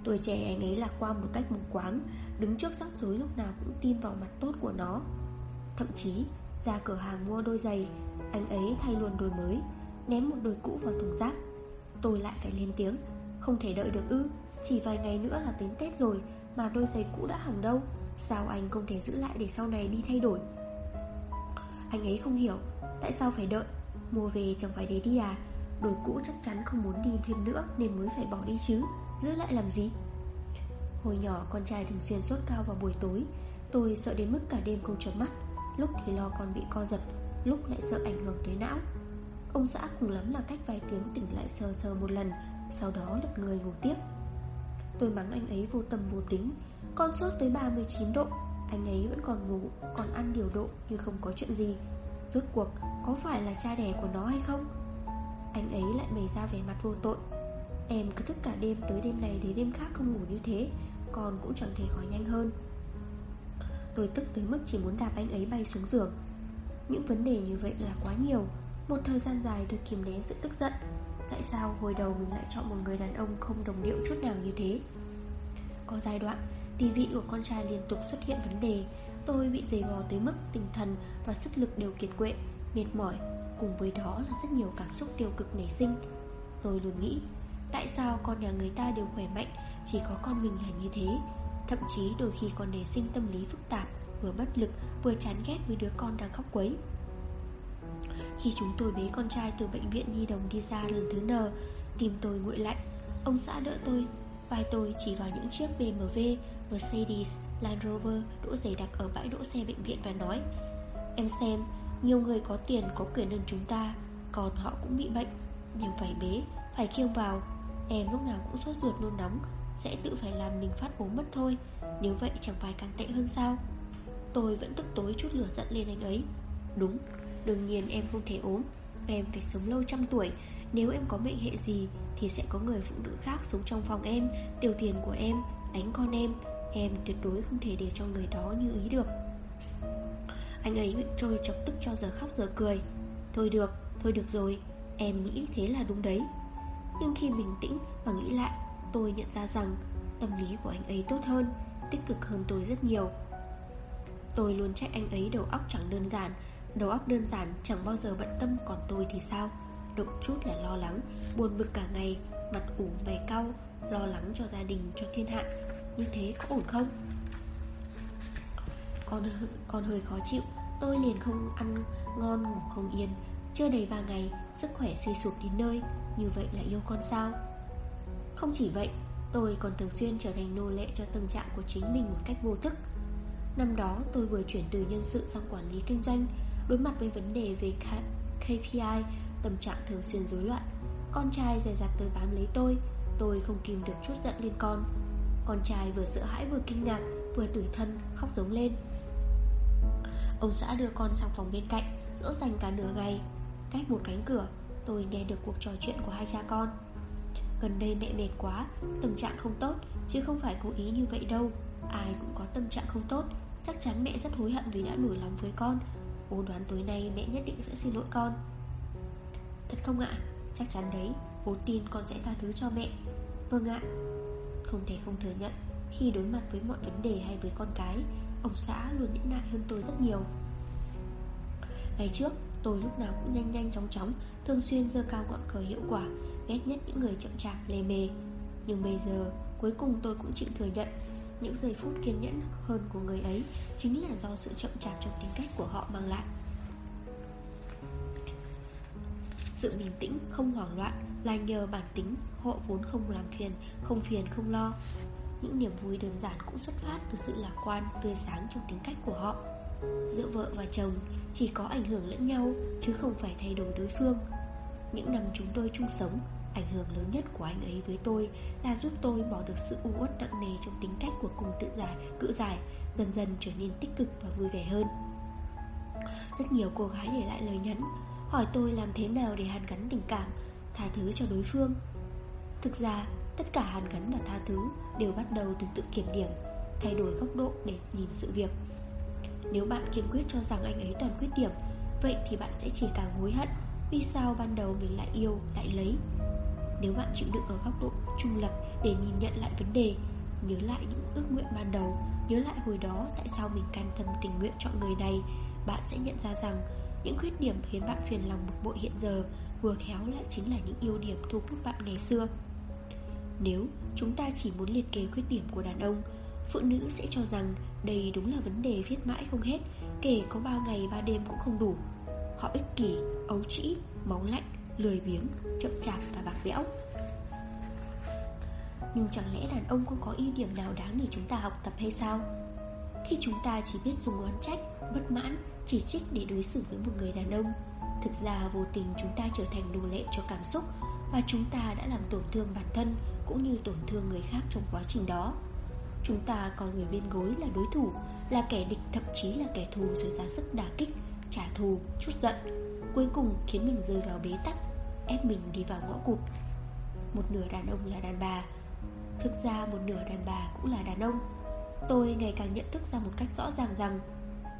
Tuổi trẻ anh ấy lạc quan một cách mù quáng, Đứng trước rắc rối lúc nào cũng tin vào mặt tốt của nó. Thậm chí, ra cửa hàng mua đôi giày, Anh ấy thay luôn đôi mới, Ném một đôi cũ vào thùng rác. Tôi lại phải lên tiếng, Không thể đợi được ư, Chỉ vài ngày nữa là đến Tết rồi Mà đôi giày cũ đã hỏng đâu. Sao anh không thể giữ lại để sau này đi thay đổi? Anh ấy không hiểu, Tại sao phải đợi? Mua về chẳng phải để đi à? Đồ cũ chắc chắn không muốn đi thêm nữa Nên mới phải bỏ đi chứ, Giữ lại làm gì? Hồi nhỏ, con trai thường xuyên sốt cao vào buổi tối. Tôi sợ đến mức cả đêm không chấm mắt. Lúc thì lo con bị co giật, Lúc lại sợ ảnh hưởng tới não. Ông xã cùng lắm là cách vài tiếng tỉnh lại sờ sờ một lần, Sau đó lật người ngủ tiếp. Tôi mắng anh ấy vô tâm vô tính. Con sốt tới 39 độ. Anh ấy vẫn còn ngủ, Còn ăn điều độ như không có chuyện gì. Rốt cuộc, có phải là cha đẻ của nó hay không? Anh ấy lại bày ra vẻ mặt vô tội. Em cứ thức cả đêm tới đêm này đến đêm khác không ngủ như thế, Con cũng chẳng thể khỏi nhanh hơn. Tôi tức tới mức chỉ muốn đạp anh ấy bay xuống giường. Những vấn đề như vậy là quá nhiều. Một thời gian dài tôi kìm nén sự tức giận. Tại sao hồi đầu mình lại chọn một người đàn ông không đồng điệu chút nào như thế? Có giai đoạn Tì vị của con trai liên tục xuất hiện vấn đề. Tôi bị dày vò tới mức tinh thần và sức lực đều kiệt quệ, mệt mỏi. Cùng với đó là rất nhiều cảm xúc tiêu cực nảy sinh. Tôi luôn nghĩ Tại sao con nhà người ta đều khỏe mạnh Chỉ có con mình là như thế? Thậm chí đôi khi còn nảy sinh tâm lý phức tạp Vừa bất lực vừa chán ghét với đứa con đang khóc quấy. Khi chúng tôi bế con trai từ bệnh viện Nhi Đồng đi ra lần thứ N tìm tôi nguội lạnh Ông xã đỡ tôi. Vai tôi chỉ vào những chiếc BMW, Mercedes, Land Rover đỗ dày đặc ở bãi đỗ xe bệnh viện và nói Em xem, nhiều người có tiền có quyền hơn chúng ta Còn họ cũng bị bệnh. Nhưng phải bế, phải kêu vào. Em lúc nào cũng sốt ruột nôn nóng Sẽ tự phải làm mình phát ốm mất thôi. Nếu vậy chẳng phải càng tệ hơn sao? Tôi vẫn tức tối chút lửa giận lên anh ấy. Đúng, đương nhiên em không thể ốm. Em phải sống lâu trăm tuổi. Nếu em có mệnh hệ gì Thì sẽ có người phụ nữ khác sống trong phòng em Tiêu tiền của em, đánh con em. Em tuyệt đối không thể để cho người đó như ý được. Anh ấy bị trôi chọc tức cho giờ khóc giờ cười. Thôi được, thôi được rồi. Em nghĩ thế là đúng đấy. Nhưng khi bình tĩnh và nghĩ lại Tôi nhận ra rằng tâm lý của anh ấy tốt hơn Tích cực hơn tôi rất nhiều. Tôi luôn trách anh ấy đầu óc chẳng đơn giản Đầu óc đơn giản chẳng bao giờ bận tâm Còn tôi thì sao? Động chút là lo lắng Buồn bực cả ngày Mặt ủ mày cau Lo lắng cho gia đình, cho thiên hạ. Như thế có ổn không? Còn, còn hơi khó chịu Tôi liền không ăn ngon ngủ không yên. Chưa đầy 3 ngày Sức khỏe suy sụp đến nơi Như vậy là yêu con sao? Không chỉ vậy Tôi còn thường xuyên trở thành nô lệ cho tâm trạng của chính mình một cách vô thức. Năm đó tôi vừa chuyển từ nhân sự sang quản lý kinh doanh Đối mặt với vấn đề về KPI Tâm trạng thường xuyên rối loạn. Con trai dè dặt tới bám lấy tôi Tôi không kìm được chút giận lên con. Con trai vừa sợ hãi vừa kinh ngạc, Vừa tủi thân, khóc giống lên. Ông xã đưa con sang phòng bên cạnh, Dỗ dành cả nửa ngày. Cách một cánh cửa, Tôi nghe được cuộc trò chuyện của hai cha con. Gần đây mẹ mệt quá, Tâm trạng không tốt, Chứ không phải cố ý như vậy đâu. Ai cũng có tâm trạng không tốt, Chắc chắn mẹ rất hối hận vì đã nổi lòng với con. Bố đoán tối nay mẹ nhất định sẽ xin lỗi con. Thật không ạ? Chắc chắn đấy Bố tin con sẽ tha thứ cho mẹ. Vâng ạ. Không thể không thừa nhận, Khi đối mặt với mọi vấn đề hay với con cái, Ông xã luôn nhẫn nại hơn tôi rất nhiều. Ngày trước, Tôi lúc nào cũng nhanh nhanh chóng chóng, Thường xuyên dơ cao ngọn cờ hiệu quả, Ghét nhất những người chậm chạp, lề mề. Nhưng bây giờ, cuối cùng tôi cũng chịu thừa nhận những giây phút kiên nhẫn hơn của người ấy Chính là do sự chậm chạp trong tính cách của họ mang lại. Sự bình tĩnh, không hoảng loạn Là nhờ bản tính Họ vốn không làm phiền, không phiền, không lo. Những niềm vui đơn giản cũng xuất phát Từ sự lạc quan, tươi sáng trong tính cách của họ. Giữa vợ và chồng Chỉ có ảnh hưởng lẫn nhau Chứ không phải thay đổi đối phương. Những năm chúng tôi chung sống Ảnh hưởng lớn nhất của anh ấy với tôi Là giúp tôi bỏ được sự u uất nặng nề Trong tính cách của cùng tự giải, cự giải Dần dần trở nên tích cực và vui vẻ hơn. Rất nhiều cô gái để lại lời nhắn Hỏi tôi làm thế nào để hàn gắn tình cảm Tha thứ cho đối phương. Thực ra tất cả hàn gắn và tha thứ Đều bắt đầu từ tự kiểm điểm Thay đổi góc độ để nhìn sự việc. Nếu bạn kiên quyết cho rằng anh ấy toàn khuyết điểm Vậy thì bạn sẽ chỉ càng hối hận Vì sao ban đầu mình lại yêu, lại lấy. Nếu bạn chịu đựng ở góc độ trung lập Để nhìn nhận lại vấn đề Nhớ lại những ước nguyện ban đầu Nhớ lại hồi đó tại sao mình can tâm tình nguyện chọn người này Bạn sẽ nhận ra rằng Những khuyết điểm khiến bạn phiền lòng bực bội hiện giờ Vừa khéo lại chính là những ưu điểm thu hút bạn ngày xưa. Nếu chúng ta chỉ muốn liệt kê khuyết điểm của đàn ông Phụ nữ sẽ cho rằng đây đúng là vấn đề viết mãi không hết Kể có 3 ngày 3 đêm cũng không đủ. Họ ích kỷ, ấu trĩ, máu lạnh, lười biếng, chậm chạp và bạc bẽo. Nhưng chẳng lẽ đàn ông không có ưu điểm nào đáng để chúng ta học tập hay sao? Khi chúng ta chỉ biết dùng oán trách, bất mãn, chỉ trích để đối xử với một người đàn ông Thực ra vô tình chúng ta trở thành nô lệ cho cảm xúc Và chúng ta đã làm tổn thương bản thân Cũng như tổn thương người khác trong quá trình đó. Chúng ta coi người bên gối là đối thủ Là kẻ địch thậm chí là kẻ thù rồi ra sức đả kích Trả thù, chút giận Cuối cùng khiến mình rơi vào bế tắc. Ép mình đi vào ngõ cụt. Một nửa đàn ông là đàn bà. Thực ra một nửa đàn bà cũng là đàn ông. Tôi ngày càng nhận thức ra một cách rõ ràng rằng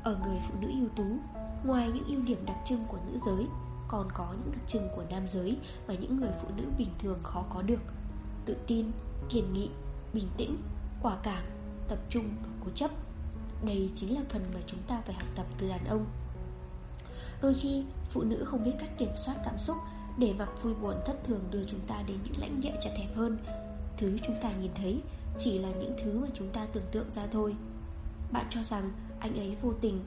Ở người phụ nữ ưu tú Ngoài những ưu điểm đặc trưng của nữ giới Còn có những đặc trưng của nam giới Mà những người phụ nữ bình thường khó có được. Tự tin, kiên nghị, bình tĩnh, quả cảm, tập trung và cố chấp. Đây chính là phần mà chúng ta phải học tập từ đàn ông. Đôi khi, phụ nữ không biết cách kiểm soát cảm xúc để mặc vui buồn thất thường đưa chúng ta đến những lãnh địa chặt hẹp hơn. Thứ chúng ta nhìn thấy chỉ là những thứ mà chúng ta tưởng tượng ra thôi. Bạn cho rằng anh ấy vô tình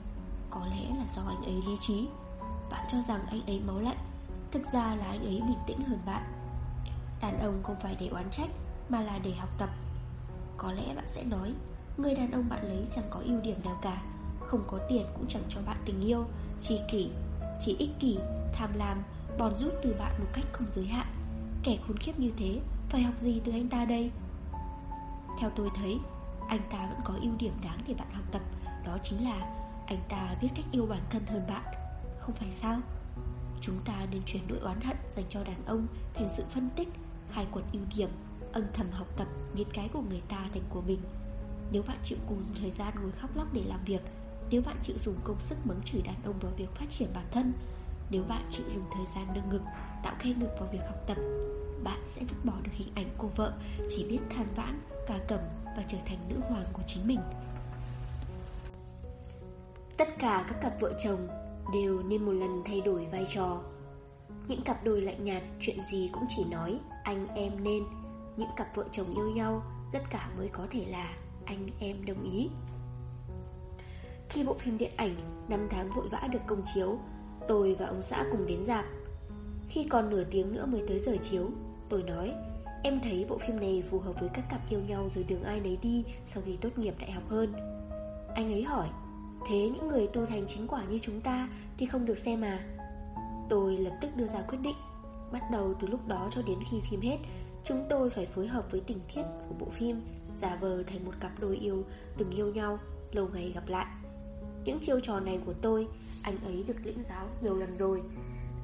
có lẽ là do anh ấy lý trí. Bạn cho rằng anh ấy máu lạnh Thực ra là anh ấy bình tĩnh hơn bạn. Đàn ông không phải để oán trách Mà là để học tập. Có lẽ bạn sẽ nói Người đàn ông bạn lấy chẳng có ưu điểm nào cả Không có tiền cũng chẳng cho bạn tình yêu Chi kỷ, chỉ ích kỷ, tham lam. Bòn rút từ bạn một cách không giới hạn. Kẻ khốn khiếp như thế, Phải học gì từ anh ta đây? Theo tôi thấy, Anh ta vẫn có ưu điểm đáng để bạn học tập, Đó chính là anh ta biết cách yêu bản thân hơn bạn, Không phải sao? Chúng ta nên chuyển đổi oán hận dành cho đàn ông Thành sự phân tích, Khai quật ưu điểm, Âm thầm học tập biến cái của người ta thành của mình. Nếu bạn chịu cùng thời gian ngồi khóc lóc để làm việc, Nếu bạn chịu dùng công sức mắng chửi đàn ông vào việc phát triển bản thân nếu bạn chịu dùng thời gian nâng ngực Tạo khe ngực vào việc học tập Bạn sẽ vứt bỏ được hình ảnh cô vợ Chỉ biết than vãn, ca cầm Và trở thành nữ hoàng của chính mình. Tất cả các cặp vợ chồng đều nên một lần thay đổi vai trò. Những cặp đôi lạnh nhạt chuyện gì cũng chỉ nói anh em nên. Những cặp vợ chồng yêu nhau tất cả mới có thể là anh em đồng ý. Khi bộ phim điện ảnh năm tháng vội vã được công chiếu Tôi và ông xã cùng đến dạp. Khi còn nửa tiếng nữa mới tới giờ chiếu, Tôi nói, Em thấy bộ phim này phù hợp với các cặp yêu nhau rồi đường ai nấy đi sau khi tốt nghiệp đại học hơn. Anh ấy hỏi, Thế những người tu thành chính quả như chúng ta Thì không được xem mà Tôi lập tức đưa ra quyết định, Bắt đầu từ lúc đó cho đến khi phim hết, Chúng tôi phải phối hợp với tình tiết của bộ phim Giả vờ thành một cặp đôi yêu Từng yêu nhau, Lâu ngày gặp lại. Những chiêu trò này của tôi anh ấy được lĩnh giáo nhiều lần rồi.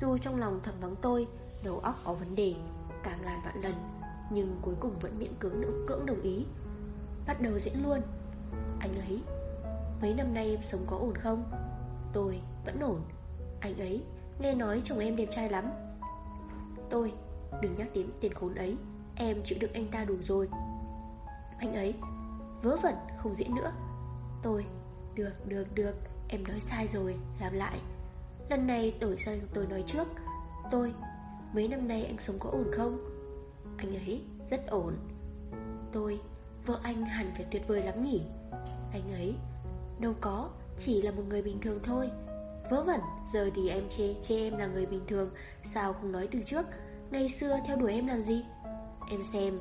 Dù trong lòng thầm vắng tôi, Đầu óc có vấn đề, Càng ngàn vạn lần, Nhưng cuối cùng vẫn miễn cưỡng cưỡng đồng ý. Bắt đầu diễn luôn. Anh ấy, Mấy năm nay em sống có ổn không? Tôi vẫn ổn. Anh ấy, nghe nói chồng em đẹp trai lắm. Tôi, Đừng nhắc đến tiền khốn ấy. Em chịu đựng anh ta đủ rồi. Anh ấy, Vớ vẩn, không diễn nữa. Tôi, Được được được. Em nói sai rồi Làm lại. Lần này đổi sang tôi nói trước. Tôi Mấy năm nay anh sống có ổn không? Anh ấy Rất ổn. Tôi Vợ anh hẳn phải tuyệt vời lắm nhỉ? Anh ấy Đâu có, chỉ là một người bình thường thôi. Vớ vẩn, giờ thì em chê, chê em là người bình thường Sao không nói từ trước? Ngày xưa theo đuổi em làm gì? Em xem,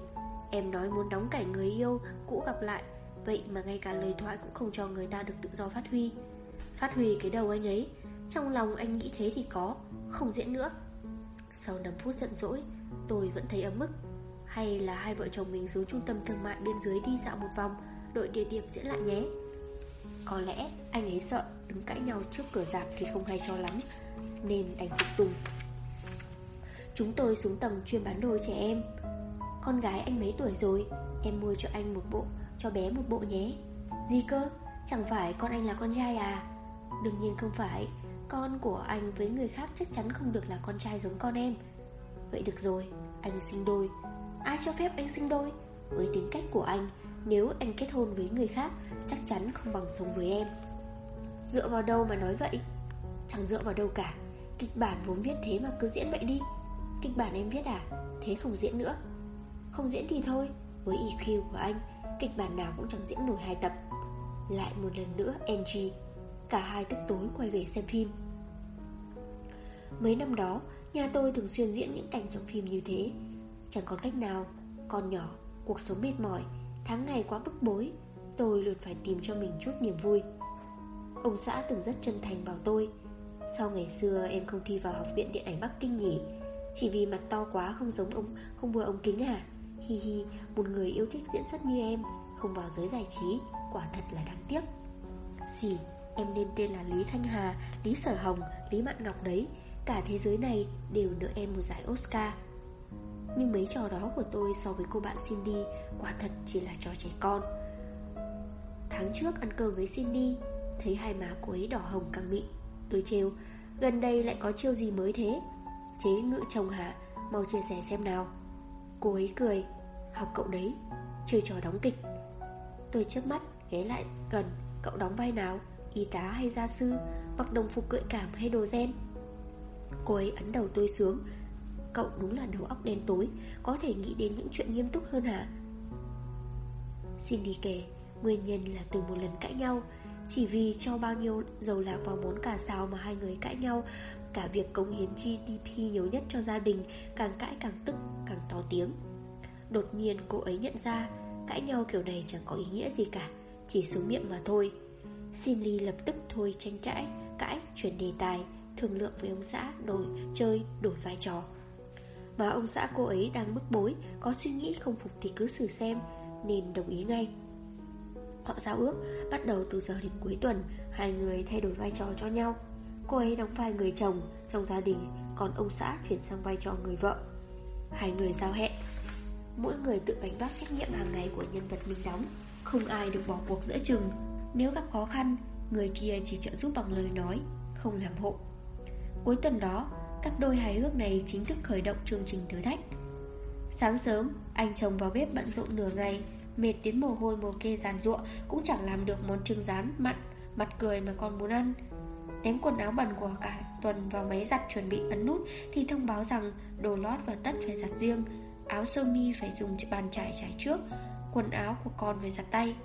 em nói muốn đóng cảnh người yêu Cũ gặp lại. Vậy mà ngay cả lời thoại cũng không cho người ta được tự do phát huy. Phát huy cái đầu anh ấy. Trong lòng anh nghĩ thế thì có, Không diễn nữa. Sau 5 phút giận dỗi, Tôi vẫn thấy ấm ức. Hay là hai vợ chồng mình xuống trung tâm thương mại bên dưới đi dạo một vòng Đội địa điểm diễn lại nhé. Có lẽ anh ấy sợ đứng cãi nhau trước cửa dạp thì không hay cho lắm, Nên đành phục tùng. Chúng tôi xuống tầng chuyên bán đồ trẻ em. Con gái anh mấy tuổi rồi? Em mua cho anh một bộ, Cho bé một bộ nhé. Gì cơ? Chẳng phải con anh là con trai à? Đương nhiên không phải. Con của anh với người khác chắc chắn không được là con trai giống con em. Vậy được rồi, Anh sinh đôi. Ai cho phép anh sinh đôi? Với tính cách của anh, Nếu anh kết hôn với người khác, Chắc chắn không bằng sống với em. Dựa vào đâu mà nói vậy? Chẳng dựa vào đâu cả. Kịch bản vốn viết thế mà cứ diễn vậy đi. Kịch bản em viết à? Thế không diễn nữa. Không diễn thì thôi, Với EQ của anh, Kịch bản nào cũng chẳng diễn nổi hai tập. Lại một lần nữa Angie Cả hai tức tối quay về xem phim. Mấy năm đó Nhà tôi thường xuyên diễn những cảnh trong phim như thế. Chẳng còn cách nào Con nhỏ, cuộc sống mệt mỏi Tháng ngày quá bức bối Tôi luôn phải tìm cho mình chút niềm vui. Ông xã từng rất chân thành bảo tôi Sau ngày xưa em không thi vào học viện điện ảnh Bắc Kinh nhỉ? Chỉ vì mặt to quá không giống ông Không vừa ông kính à? Hi hi, một người yêu thích diễn xuất như em Không vào giới giải trí Quả thật là đáng tiếc. Xì, em nên tên là Lý Thanh Hà Lý Sở Hồng, Lý Mạn Ngọc đấy. Cả thế giới này đều nợ em một giải Oscar. Nhưng mấy trò đó của tôi so với cô bạn Cindy Quả thật chỉ là trò trẻ con. Tháng trước ăn cơm với Cindy Thấy hai má cô ấy đỏ hồng căng mịn. Tôi trêu Gần đây lại có chiêu gì mới thế? Chế ngự chồng hả? Mau chia sẻ xem nào. Cô ấy cười Học cậu đấy Chơi trò đóng kịch. Tôi chớp mắt ghé lại gần Cậu đóng vai nào? Y tá hay gia sư Mặc đồng phục gợi cảm hay đồ gen. Cô ấy ấn đầu tôi xuống. Cậu đúng là đầu óc đen tối Có thể nghĩ đến những chuyện nghiêm túc hơn hả? Xin đi kể Nguyên nhân là từ một lần cãi nhau. Chỉ vì cho bao nhiêu dầu lạc vào món cà xào mà hai người cãi nhau Cả việc cống hiến GDP nhiều nhất cho gia đình Càng cãi càng tức, càng to tiếng. Đột nhiên cô ấy nhận ra Cãi nhau kiểu này chẳng có ý nghĩa gì cả Chỉ sướng miệng mà thôi. Xin Ly lập tức thôi tranh cãi Cãi, chuyển đề tài Thương lượng với ông xã, đổi, chơi, đổi vai trò. Mà ông xã cô ấy đang bức bối Có suy nghĩ không phục thì cứ xử xem Nên đồng ý ngay. Họ giao ước Bắt đầu từ giờ đến cuối tuần Hai người thay đổi vai trò cho nhau. Cô ấy đóng vai người chồng trong gia đình Còn ông xã chuyển sang vai trò người vợ. Hai người giao hẹn. Mỗi người tự gánh vác trách nhiệm hàng ngày của nhân vật mình đóng. Không ai được bỏ cuộc giữa chừng. Nếu gặp khó khăn, Người kia chỉ trợ giúp bằng lời nói, Không làm hộ. Cuối tuần đó, Các đôi hài hước này chính thức khởi động chương trình thử thách. Sáng sớm, Anh chồng vào bếp bận rộn nửa ngày, Mệt đến mồ hôi mồ kê giàn ruộng Cũng chẳng làm được món trứng rán, mặn, Mặt cười mà còn muốn ăn. Ném quần áo bẩn của cả tuần vào máy giặt chuẩn bị ấn nút Thì thông báo rằng đồ lót và tất phải giặt riêng, Áo sơ mi phải dùng bàn trải trải trước, Quần áo của con phải giặt tay.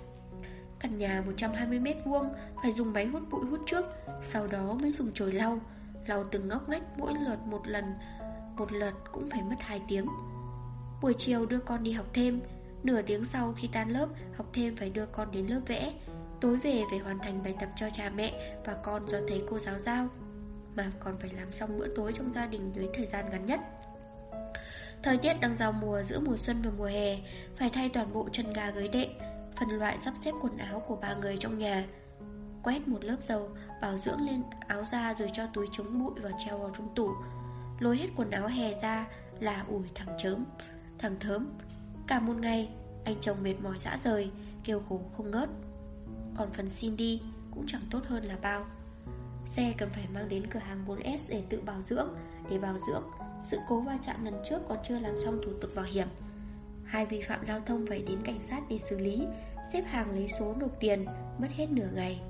Căn nhà 120 mét vuông Phải dùng máy hút bụi hút trước, Sau đó mới dùng chổi lau. Lau từng ngóc ngách mỗi lượt một lần, Một lượt cũng phải mất 2 tiếng. Buổi chiều đưa con đi học thêm, Nửa tiếng sau khi tan lớp, Học thêm phải đưa con đến lớp vẽ. Tối về phải hoàn thành bài tập cho cha mẹ Và con do thấy cô giáo giao, Mà còn phải làm xong bữa tối trong gia đình Với thời gian ngắn nhất. Thời tiết đang giao mùa giữa mùa xuân và mùa hè, Phải thay toàn bộ chân gà gối đệm. Phân loại sắp xếp quần áo của ba người trong nhà. Quét một lớp dầu, Bảo dưỡng lên áo da rồi cho túi chống bụi và treo vào trong tủ. Lôi hết quần áo hè ra Là ủi thẳng chớm, thẳng thớm. Cả một ngày, Anh chồng mệt mỏi dã rời, Kêu khổ không ngớt. Còn phần Cindy cũng chẳng tốt hơn là bao. Xe cần phải mang đến cửa hàng 4S để tự bảo dưỡng, Để bảo dưỡng. Sự cố va chạm lần trước còn chưa làm xong thủ tục bảo hiểm. Hai vi phạm giao thông phải đến cảnh sát để xử lý, Xếp hàng lấy số nộp tiền, Mất hết nửa ngày.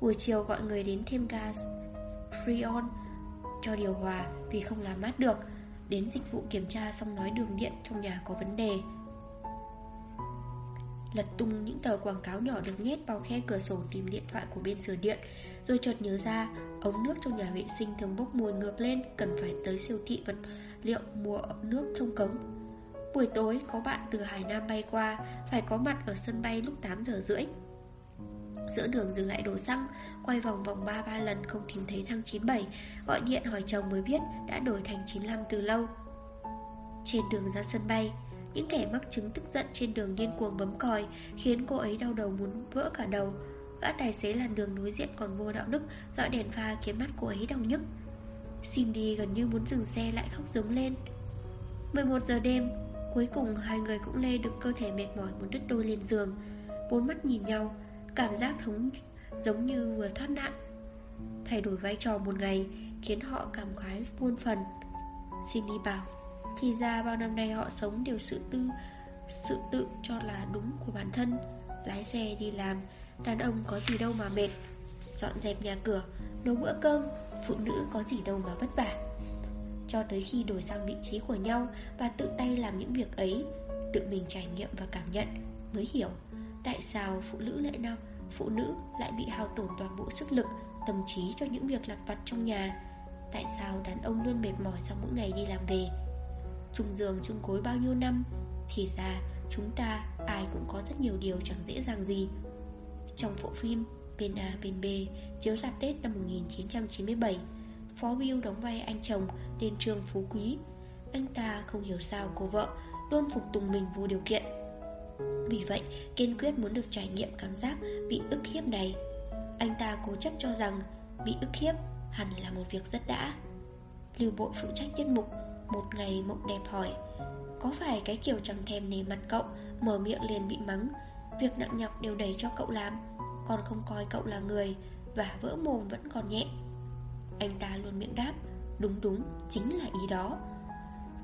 Buổi chiều gọi người đến thêm gas Freon Cho điều hòa vì không làm mát được, Đến dịch vụ kiểm tra xong nói đường điện trong nhà có vấn đề. Lật tung những tờ quảng cáo nhỏ được nhét vào khe cửa sổ tìm điện thoại của bên sửa điện, Rồi chợt nhớ ra Ống nước trong nhà vệ sinh thường bốc mùi ngược lên, Cần phải tới siêu thị vật liệu mua nước thông cống. Buổi tối, có bạn từ Hải Nam bay qua, Phải có mặt ở sân bay lúc 8 giờ rưỡi. Giữa đường dừng lại đổ xăng, Quay vòng vòng 3-3 lần không tìm thấy thằng 97 Gọi điện hỏi chồng mới biết Đã đổi thành 95 từ lâu. Trên đường ra sân bay, Những kẻ mắc chứng tức giận trên đường điên cuồng bấm còi, Khiến cô ấy đau đầu muốn vỡ cả đầu. Gã tài xế làn đường đối diện còn vô đạo đức Dõi đèn pha khiến mắt cô ấy đau nhức. Cindy gần như muốn dừng xe lại khóc giống lên. 11 giờ đêm Cuối cùng, hai người cũng lê được cơ thể mệt mỏi muốn đứt đôi lên giường. Bốn mắt nhìn nhau, Cảm giác thống, giống như vừa thoát nạn. Thay đổi vai trò một ngày, Khiến họ cảm khoái muôn phần. Xin đi bảo, Thì ra bao năm nay họ sống đều sự tư, Sự tự cho là đúng của bản thân. Lái xe, đi làm, Đàn ông có gì đâu mà mệt. Dọn dẹp nhà cửa, Nấu bữa cơm, Phụ nữ có gì đâu mà vất vả. Cho tới khi đổi sang vị trí của nhau Và tự tay làm những việc ấy. Tự mình trải nghiệm và cảm nhận, Mới hiểu Tại sao phụ nữ lại nào Phụ nữ lại bị hao tổn toàn bộ sức lực, Tâm trí cho những việc lặt vặt trong nhà. Tại sao đàn ông luôn mệt mỏi Sau mỗi ngày đi làm về? Chung giường chung cối bao nhiêu năm? Thì ra, chúng ta ai cũng có rất nhiều điều chẳng dễ dàng gì. Trong bộ phim Bên A, bên B, chiếu ra Tết năm 1997 Phó Bill đóng vai anh chồng, tên Trương Phú Quý. Anh ta không hiểu sao cô vợ Luôn phục tùng mình vô điều kiện. Vì vậy, kiên quyết muốn được trải nghiệm cảm giác bị ức hiếp này. Anh ta cố chấp cho rằng Bị ức hiếp hẳn là một việc rất đã. Lưu bộ phụ trách tiết mục Một ngày mộng đẹp hỏi, Có phải cái kiểu chẳng thèm nề mặt cậu, Mở miệng liền bị mắng, Việc nặng nhọc đều đẩy cho cậu làm, Còn không coi cậu là người Và vỡ mồm vẫn còn nhẹ? Anh ta luôn miệng đáp Đúng đúng, chính là ý đó.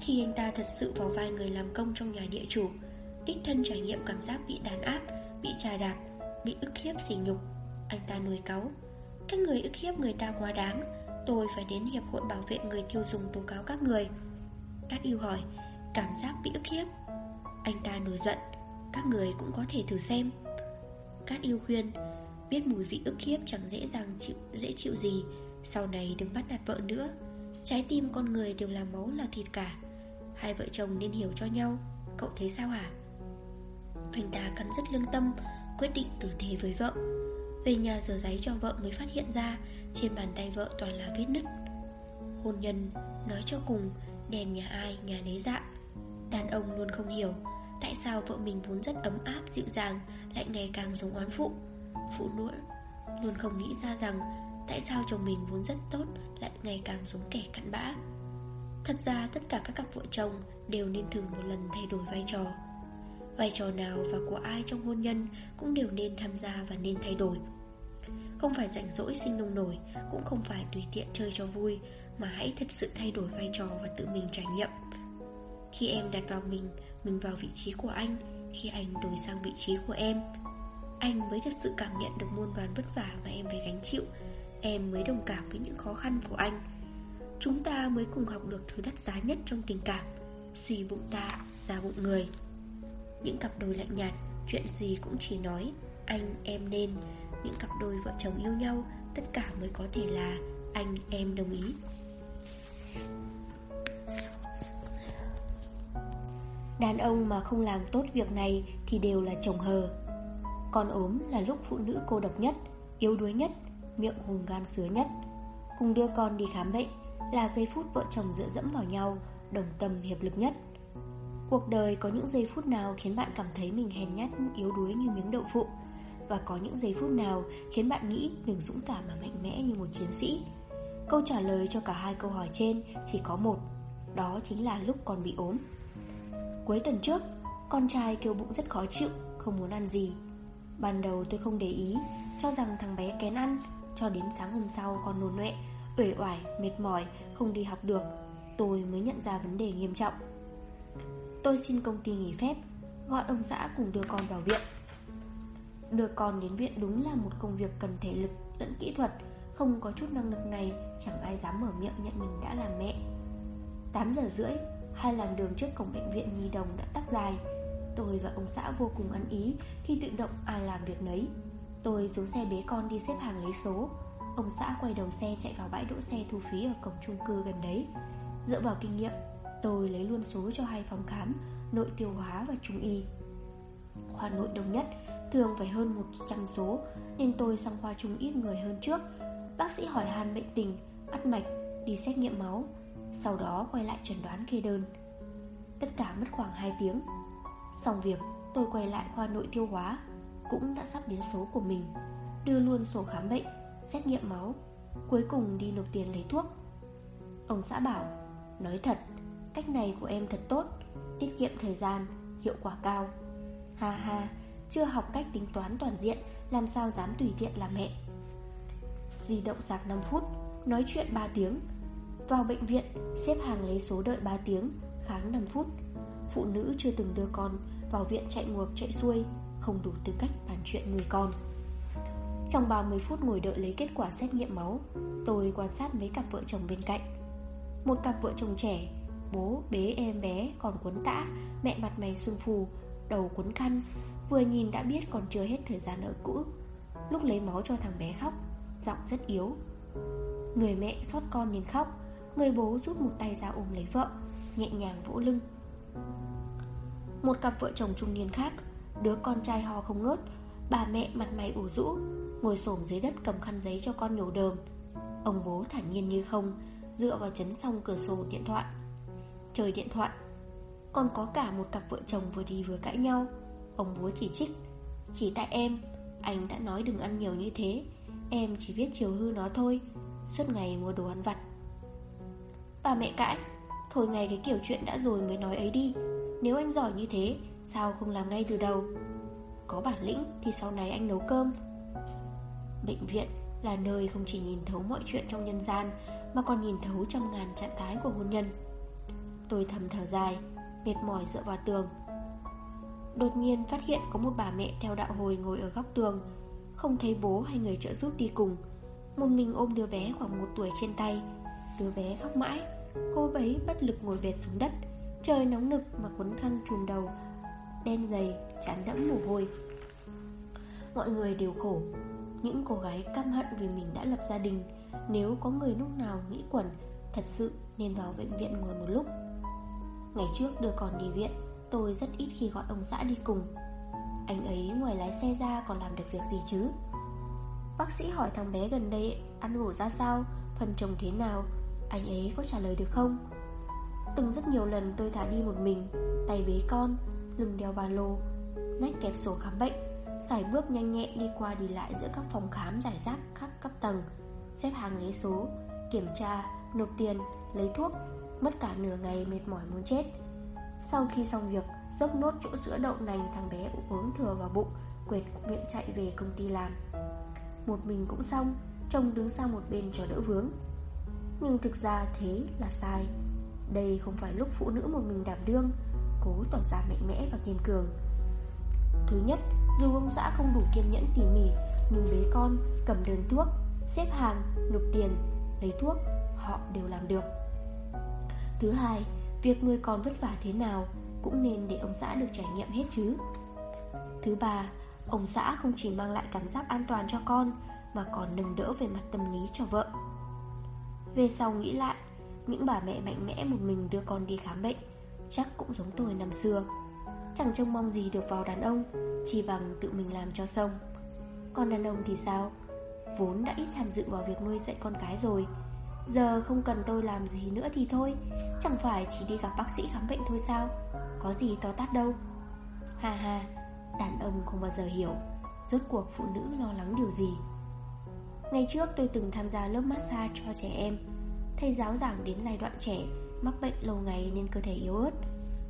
Khi anh ta thật sự vào vai người làm công trong nhà địa chủ Đích thân trải nghiệm cảm giác bị đàn áp Bị trà đạp Bị ức hiếp sỉ nhục Anh ta nuôi cáu. Các người ức hiếp người ta quá đáng Tôi phải đến Hiệp hội Bảo vệ người tiêu dùng tố cáo các người. Cát yêu hỏi Cảm giác bị ức hiếp? Anh ta nổi giận Các người cũng có thể thử xem. Cát yêu khuyên Biết mùi vị ức hiếp chẳng dễ dàng chịu dễ chịu gì. Sau này đừng bắt nạt vợ nữa. Trái tim con người đều là máu là thịt cả. Hai vợ chồng nên hiểu cho nhau. Cậu thấy sao hả? Anh ta cắn rất lương tâm, Quyết định tử thế với vợ. Về nhà rửa giấy cho vợ mới phát hiện ra, Trên bàn tay vợ toàn là vết nứt. Hôn nhân, Nói cho cùng, Đèn nhà ai, nhà nấy dạ Đàn ông luôn không hiểu, Tại sao vợ mình vốn rất ấm áp, dịu dàng, Lại ngày càng giống oán phụ. Phụ nữ luôn không nghĩ ra rằng Tại sao chồng mình vốn rất tốt, Lại ngày càng giống kẻ cặn bã. Thật ra, tất cả các cặp vợ chồng Đều nên thử một lần thay đổi vai trò. Vai trò nào và của ai trong hôn nhân Cũng đều nên tham gia và nên thay đổi. Không phải rảnh rỗi sinh nông nổi, Cũng không phải tùy tiện chơi cho vui, Mà hãy thật sự thay đổi vai trò và tự mình trải nghiệm. Khi em đặt vào mình Mình vào vị trí của anh, Khi anh đổi sang vị trí của em, Anh mới thật sự cảm nhận được muôn vàn vất vả Mà em phải gánh chịu. Em mới đồng cảm với những khó khăn của anh. Chúng ta mới cùng học được thứ đắt giá nhất trong tình cảm Suy bụng ta, ra bụng người. Những cặp đôi lạnh nhạt Chuyện gì cũng chỉ nói Anh, em nên. Những cặp đôi vợ chồng yêu nhau Tất cả mới có thể là Anh, em đồng ý. Đàn ông mà không làm tốt việc này Thì đều là chồng hờ. Con ốm là lúc phụ nữ cô độc nhất Yếu đuối nhất Miệng hùng gan sứa nhất. Cùng đưa con đi khám bệnh Là giây phút vợ chồng dựa dẫm vào nhau Đồng tâm hiệp lực nhất. Cuộc đời có những giây phút nào khiến bạn cảm thấy mình hèn nhát yếu đuối như miếng đậu phụ? Và có những giây phút nào khiến bạn nghĩ mình dũng cảm và mạnh mẽ như một chiến sĩ? Câu trả lời cho cả hai câu hỏi trên chỉ có một Đó chính là lúc con bị ốm. Cuối tuần trước, con trai kêu bụng rất khó chịu, không muốn ăn gì. Ban đầu tôi không để ý, cho rằng thằng bé kén ăn cho đến sáng hôm sau con nôn nọe, uể oải, mệt mỏi, không đi học được. Tôi mới nhận ra vấn đề nghiêm trọng. Tôi xin công ty nghỉ phép Gọi ông xã cùng đưa con vào viện. Đưa con đến viện đúng là một công việc cần thể lực lẫn kỹ thuật Không có chút năng lực này Chẳng ai dám mở miệng nhận mình đã làm mẹ. 8 giờ rưỡi Hai làn đường trước cổng bệnh viện Nhi Đồng đã tắt dài. Tôi và ông xã vô cùng ăn ý Khi tự động ai làm việc nấy. Tôi xuống xe bế con đi xếp hàng lấy số. Ông xã quay đầu xe chạy vào bãi đỗ xe thu phí ở cổng chung cư gần đấy. Dựa vào kinh nghiệm Tôi lấy luôn số cho hai phòng khám Nội tiêu hóa và trung y. Khoa nội đông nhất Thường phải hơn 100 số Nên tôi sang khoa trung ít người hơn trước. Bác sĩ hỏi han bệnh tình Bắt mạch, đi xét nghiệm máu. Sau đó quay lại chẩn đoán kê đơn. Tất cả mất khoảng 2 tiếng. Xong việc tôi quay lại khoa nội tiêu hóa. Cũng đã sắp đến số của mình. Đưa luôn sổ khám bệnh, Xét nghiệm máu, Cuối cùng đi nộp tiền lấy thuốc. Ông xã bảo, Nói thật, Cách này của em thật tốt, Tiết kiệm thời gian, Hiệu quả cao. Ha ha, Chưa học cách tính toán toàn diện, Làm sao dám tùy tiện làm mẹ. Di động sạc 5 phút, Nói chuyện 3 tiếng. Vào bệnh viện, Xếp hàng lấy số đợi 3 tiếng Kháng 5 phút. Phụ nữ chưa từng đưa con Vào viện chạy ngược, chạy xuôi. Không đủ tư cách bàn chuyện nuôi con. Trong 30 phút ngồi đợi lấy kết quả xét nghiệm máu, Tôi quan sát mấy cặp vợ chồng bên cạnh. Một cặp vợ chồng trẻ, Bố, bế em bé còn quấn tã, Mẹ mặt mày sưng phù, Đầu cuốn khăn, Vừa nhìn đã biết còn chưa hết thời gian ở cũ. Lúc lấy máu cho thằng bé khóc, Giọng rất yếu. Người mẹ xót con nhìn khóc, Người bố rút một tay ra ôm lấy vợ, Nhẹ nhàng vỗ lưng. Một cặp vợ chồng trung niên khác Đứa con trai ho không ngớt, Bà mẹ mặt mày ủ rũ, Ngồi xổm dưới đất cầm khăn giấy cho con nhổ đờm. Ông bố thản nhiên như không, Dựa vào chấn xong cửa sổ điện thoại. Chơi điện thoại, Còn có cả một cặp vợ chồng vừa đi vừa cãi nhau. Ông bố chỉ trích, Chỉ tại em, Anh đã nói đừng ăn nhiều như thế, Em chỉ biết chiều hư nó thôi, Suốt ngày mua đồ ăn vặt. Bà mẹ cãi, Thôi ngày cái kiểu chuyện đã rồi mới nói ấy đi, Nếu anh giỏi như thế Sao không làm ngay từ đầu? Có bản lĩnh thì sau này anh nấu cơm. Bệnh viện là nơi không chỉ nhìn thấu mọi chuyện trong nhân gian, Mà còn nhìn thấu trăm ngàn trạng thái của hôn nhân. Tôi thầm thở dài, Mệt mỏi dựa vào tường. Đột nhiên phát hiện có một bà mẹ theo đạo hồi ngồi ở góc tường, Không thấy bố hay người trợ giúp đi cùng. Một mình ôm đứa bé khoảng một tuổi trên tay. Đứa bé khóc mãi, Cô bấy bất lực ngồi bệt xuống đất, Trời nóng nực mà quấn khăn trùm đầu Đen dày, chán đẫm mồ hôi. Mọi người đều khổ. Những cô gái căm hận vì mình đã lập gia đình Nếu có người lúc nào nghĩ quẩn Thật sự nên vào bệnh viện ngồi một lúc. Ngày trước đưa con đi viện Tôi rất ít khi gọi ông xã đi cùng. Anh ấy ngoài lái xe ra còn làm được việc gì chứ? Bác sĩ hỏi thằng bé gần đây ăn ngủ ra sao? Phần chồng thế nào? Anh ấy có trả lời được không? Từng rất nhiều lần tôi thả đi một mình Tay bế con Lưng đeo ba lô. Nách kẹp sổ khám bệnh. Sải bước nhanh nhẹ đi qua đi lại giữa các phòng khám giải rác khắp các tầng. Xếp hàng lấy số Kiểm tra, nộp tiền, lấy thuốc. Mất cả nửa ngày mệt mỏi muốn chết. Sau khi xong việc Dốc nốt chỗ sữa đậu nành thằng bé uống thừa vào bụng Quệt miệng chạy về công ty làm. Một mình cũng xong Chồng đứng sang một bên cho đỡ vướng. Nhưng thực ra thế là sai. Đây không phải lúc phụ nữ một mình đảm đương. Cố tỏ ra mạnh mẽ và kiên cường Thứ nhất Dù ông xã không đủ kiên nhẫn tỉ mỉ Nhưng bế con, cầm đơn thuốc Xếp hàng, nộp tiền, lấy thuốc Họ đều làm được Thứ hai, việc nuôi con vất vả thế nào cũng nên để ông xã được trải nghiệm hết chứ. Thứ ba, ông xã không chỉ mang lại cảm giác an toàn cho con mà còn nâng đỡ về mặt tâm lý cho vợ. Về sau nghĩ lại, những bà mẹ mạnh mẽ một mình đưa con đi khám bệnh chắc cũng giống tôi năm xưa. Chẳng trông mong gì được vào đàn ông, chỉ bằng tự mình làm cho xong. Còn đàn ông thì sao? Vốn đã ít tham dự vào việc nuôi dạy con cái rồi. Giờ không cần tôi làm gì nữa thì thôi. Chẳng phải chỉ đi gặp bác sĩ khám bệnh thôi sao? Có gì to tát đâu. Ha ha Đàn ông không bao giờ hiểu. Rốt cuộc phụ nữ lo lắng điều gì? Ngày trước tôi từng tham gia lớp massage cho trẻ em. Thầy giáo giảng đến giai đoạn trẻ. Mắc bệnh lâu ngày nên cơ thể yếu ớt.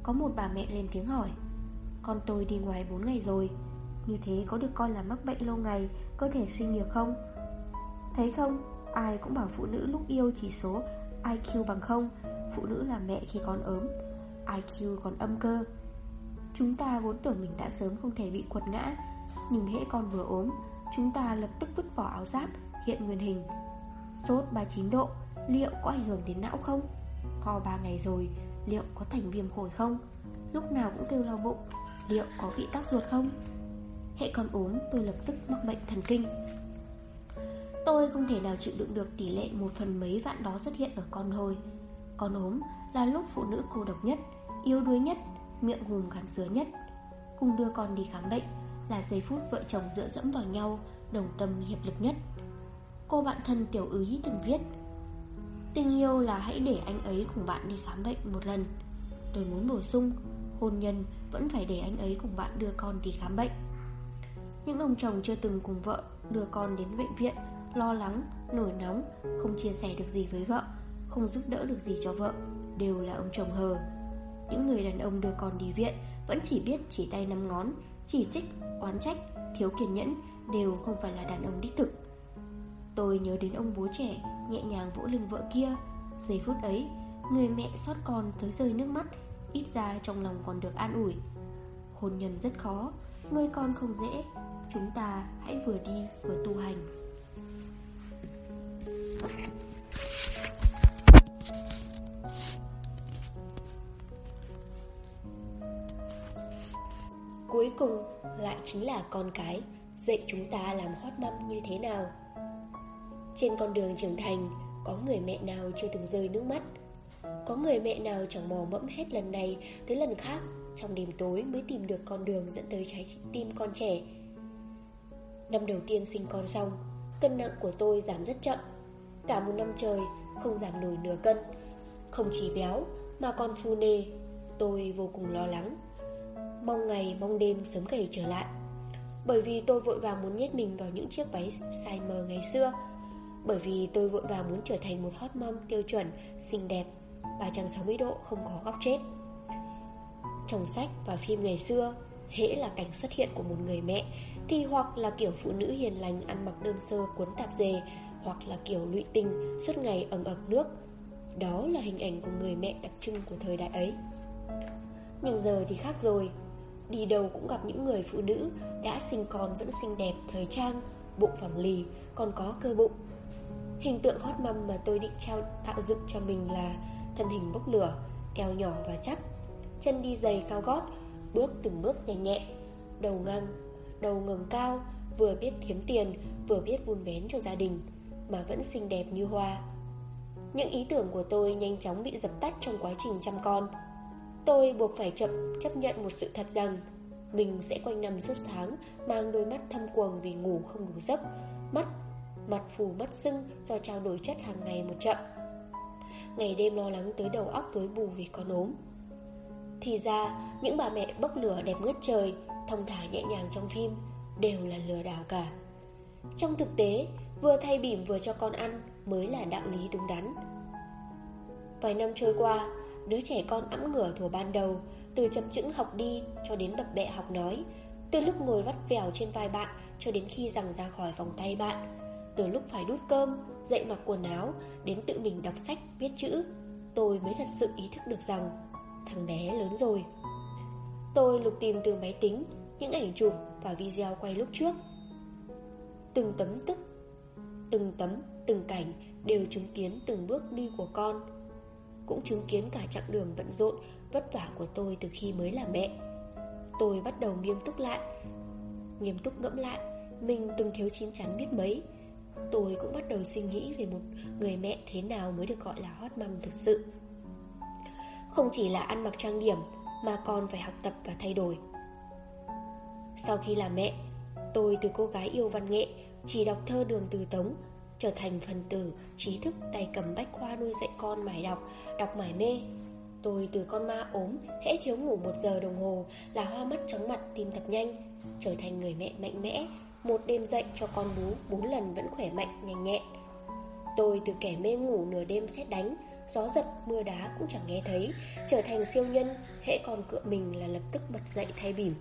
Có một bà mẹ lên tiếng hỏi, Con tôi đi ngoài 4 ngày rồi, Như thế có được coi là mắc bệnh lâu ngày, Cơ thể suy nhược không? Thấy không, Ai cũng bảo phụ nữ lúc yêu chỉ số IQ bằng không, Phụ nữ là mẹ khi con ốm IQ còn âm cơ. Chúng ta vốn tưởng mình đã sớm không thể bị quật ngã, Nhưng hễ con vừa ốm, Chúng ta lập tức vứt bỏ áo giáp, Hiện nguyên hình. Sốt 39 độ, Liệu có ảnh hưởng đến não không? Ho 3 ngày rồi Liệu có thành viêm phổi không? Lúc nào cũng kêu đau bụng Liệu có bị tắc ruột không? Hệ con ốm tôi lập tức mắc bệnh thần kinh. Tôi không thể nào chịu đựng được tỷ lệ một phần mấy vạn đó xuất hiện ở con hồi Con ốm là lúc phụ nữ cô độc nhất, yếu đuối nhất, miệng hùm gắn sứa nhất. Cùng đưa con đi khám bệnh là giây phút vợ chồng dựa dẫm vào nhau, đồng tâm hiệp lực nhất. Cô bạn thân tiểu Ý từng viết Tình yêu là hãy để anh ấy cùng bạn đi khám bệnh một lần. Tôi muốn bổ sung Hôn nhân vẫn phải để anh ấy cùng bạn đưa con đi khám bệnh. Những ông chồng chưa từng cùng vợ đưa con đến bệnh viện Lo lắng, nổi nóng, không chia sẻ được gì với vợ Không giúp đỡ được gì cho vợ Đều là ông chồng hờ. Những người đàn ông đưa con đi viện Vẫn chỉ biết chỉ tay năm ngón Chỉ trích, oán trách, thiếu kiên nhẫn Đều không phải là đàn ông đích thực. Tôi nhớ đến ông bố trẻ, Nhẹ nhàng vỗ lưng vợ kia. Giây phút ấy, Người mẹ xót con tới rơi nước mắt, Ít ra trong lòng còn được an ủi. Hôn nhân rất khó, Nuôi con không dễ. Chúng ta hãy vừa đi, vừa tu hành. Cuối cùng, lại chính là con cái. Dạy chúng ta làm hot mom như thế nào? Trên con đường trưởng thành, Có người mẹ nào chưa từng rơi nước mắt? Có người mẹ nào chẳng mò mẫm hết lần này tới lần khác, Trong đêm tối mới tìm được con đường dẫn tới trái tim con trẻ? Năm đầu tiên sinh con xong, Cân nặng của tôi giảm rất chậm. Cả một năm trời, Không giảm nổi nửa cân. Không chỉ béo, mà còn phu nề. Tôi vô cùng lo lắng. Mong ngày, mong đêm sớm gầy trở lại. Bởi vì tôi vội vàng muốn nhét mình vào những chiếc váy size mờ ngày xưa. Bởi vì tôi vội vàng muốn trở thành một hot mom tiêu chuẩn, xinh đẹp 360 độ không có góc chết. Trong sách và phim ngày xưa Hễ là cảnh xuất hiện của một người mẹ Thì hoặc là kiểu phụ nữ hiền lành ăn mặc đơn sơ cuốn tạp dề Hoặc là kiểu lụy tinh suốt ngày ẩm ẩm nước. Đó là hình ảnh của người mẹ đặc trưng của thời đại ấy. Nhưng giờ thì khác rồi. Đi đâu cũng gặp những người phụ nữ Đã sinh con vẫn xinh đẹp, thời trang Bụng phẳng lì, còn có cơ bụng. Hình tượng hot mom mà tôi định trao tạo dựng cho mình là Thân hình bốc lửa, eo nhỏ và chắc Chân đi giày cao gót Bước từng bước nhanh nhẹ Đầu ngang, đầu ngẩng cao Vừa biết kiếm tiền Vừa biết vun vén cho gia đình Mà vẫn xinh đẹp như hoa. Những ý tưởng của tôi nhanh chóng bị dập tắt Trong quá trình chăm con. Tôi buộc phải chậm chấp nhận một sự thật rằng Mình sẽ quanh năm suốt tháng Mang đôi mắt thâm quầng vì ngủ không đủ giấc Mắt, mặt phù mắt sưng Do trao đổi chất hàng ngày một chậm. Ngày đêm lo lắng tới đầu óc tối bù vì con ốm. Thì ra, những bà mẹ bốc lửa đẹp ngất trời Thông thả nhẹ nhàng trong phim, Đều là lừa đảo cả. Trong thực tế, Vừa thay bỉm vừa cho con ăn Mới là đạo lý đúng đắn. Vài năm trôi qua, Đứa trẻ con ẵm ngửa thủa ban đầu, Từ chậm chững học đi cho đến bập bẹ học nói, Từ lúc ngồi vắt vẻo trên vai bạn Cho đến khi rằng ra khỏi vòng tay bạn. Từ lúc phải đút cơm Dậy mặc quần áo Đến tự mình đọc sách, viết chữ Tôi mới thật sự ý thức được rằng Thằng bé lớn rồi Tôi lục tìm từ máy tính Những ảnh chụp và video quay lúc trước Từng tấm tức Từng tấm, từng cảnh Đều chứng kiến từng bước đi của con cũng chứng kiến cả chặng đường bận rộn, vất vả của tôi từ khi mới là mẹ. Tôi bắt đầu nghiêm túc lại, nghiêm túc ngẫm lại, mình từng thiếu chín chắn biết mấy. Tôi cũng bắt đầu suy nghĩ về một người mẹ thế nào mới được gọi là hot mom thực sự. Không chỉ là ăn mặc trang điểm, mà còn phải học tập và thay đổi. Sau khi làm mẹ, tôi từ cô gái yêu văn nghệ, chỉ đọc thơ đường từ tống, trở thành phần tử trí thức tay cầm bách khoa nuôi dạy con mải đọc, đọc mải mê. Tôi từ con ma ốm, hễ thiếu ngủ một giờ đồng hồ là hoa mắt chóng mặt tim đập nhanh, trở thành người mẹ mạnh mẽ, một đêm dậy cho con bú bốn lần vẫn khỏe mạnh nhanh nhẹn. Tôi từ kẻ mê ngủ nửa đêm xét đánh, gió giật, mưa đá cũng chẳng nghe thấy, trở thành siêu nhân, hễ còn cựa mình là lập tức bật dậy thay bỉm.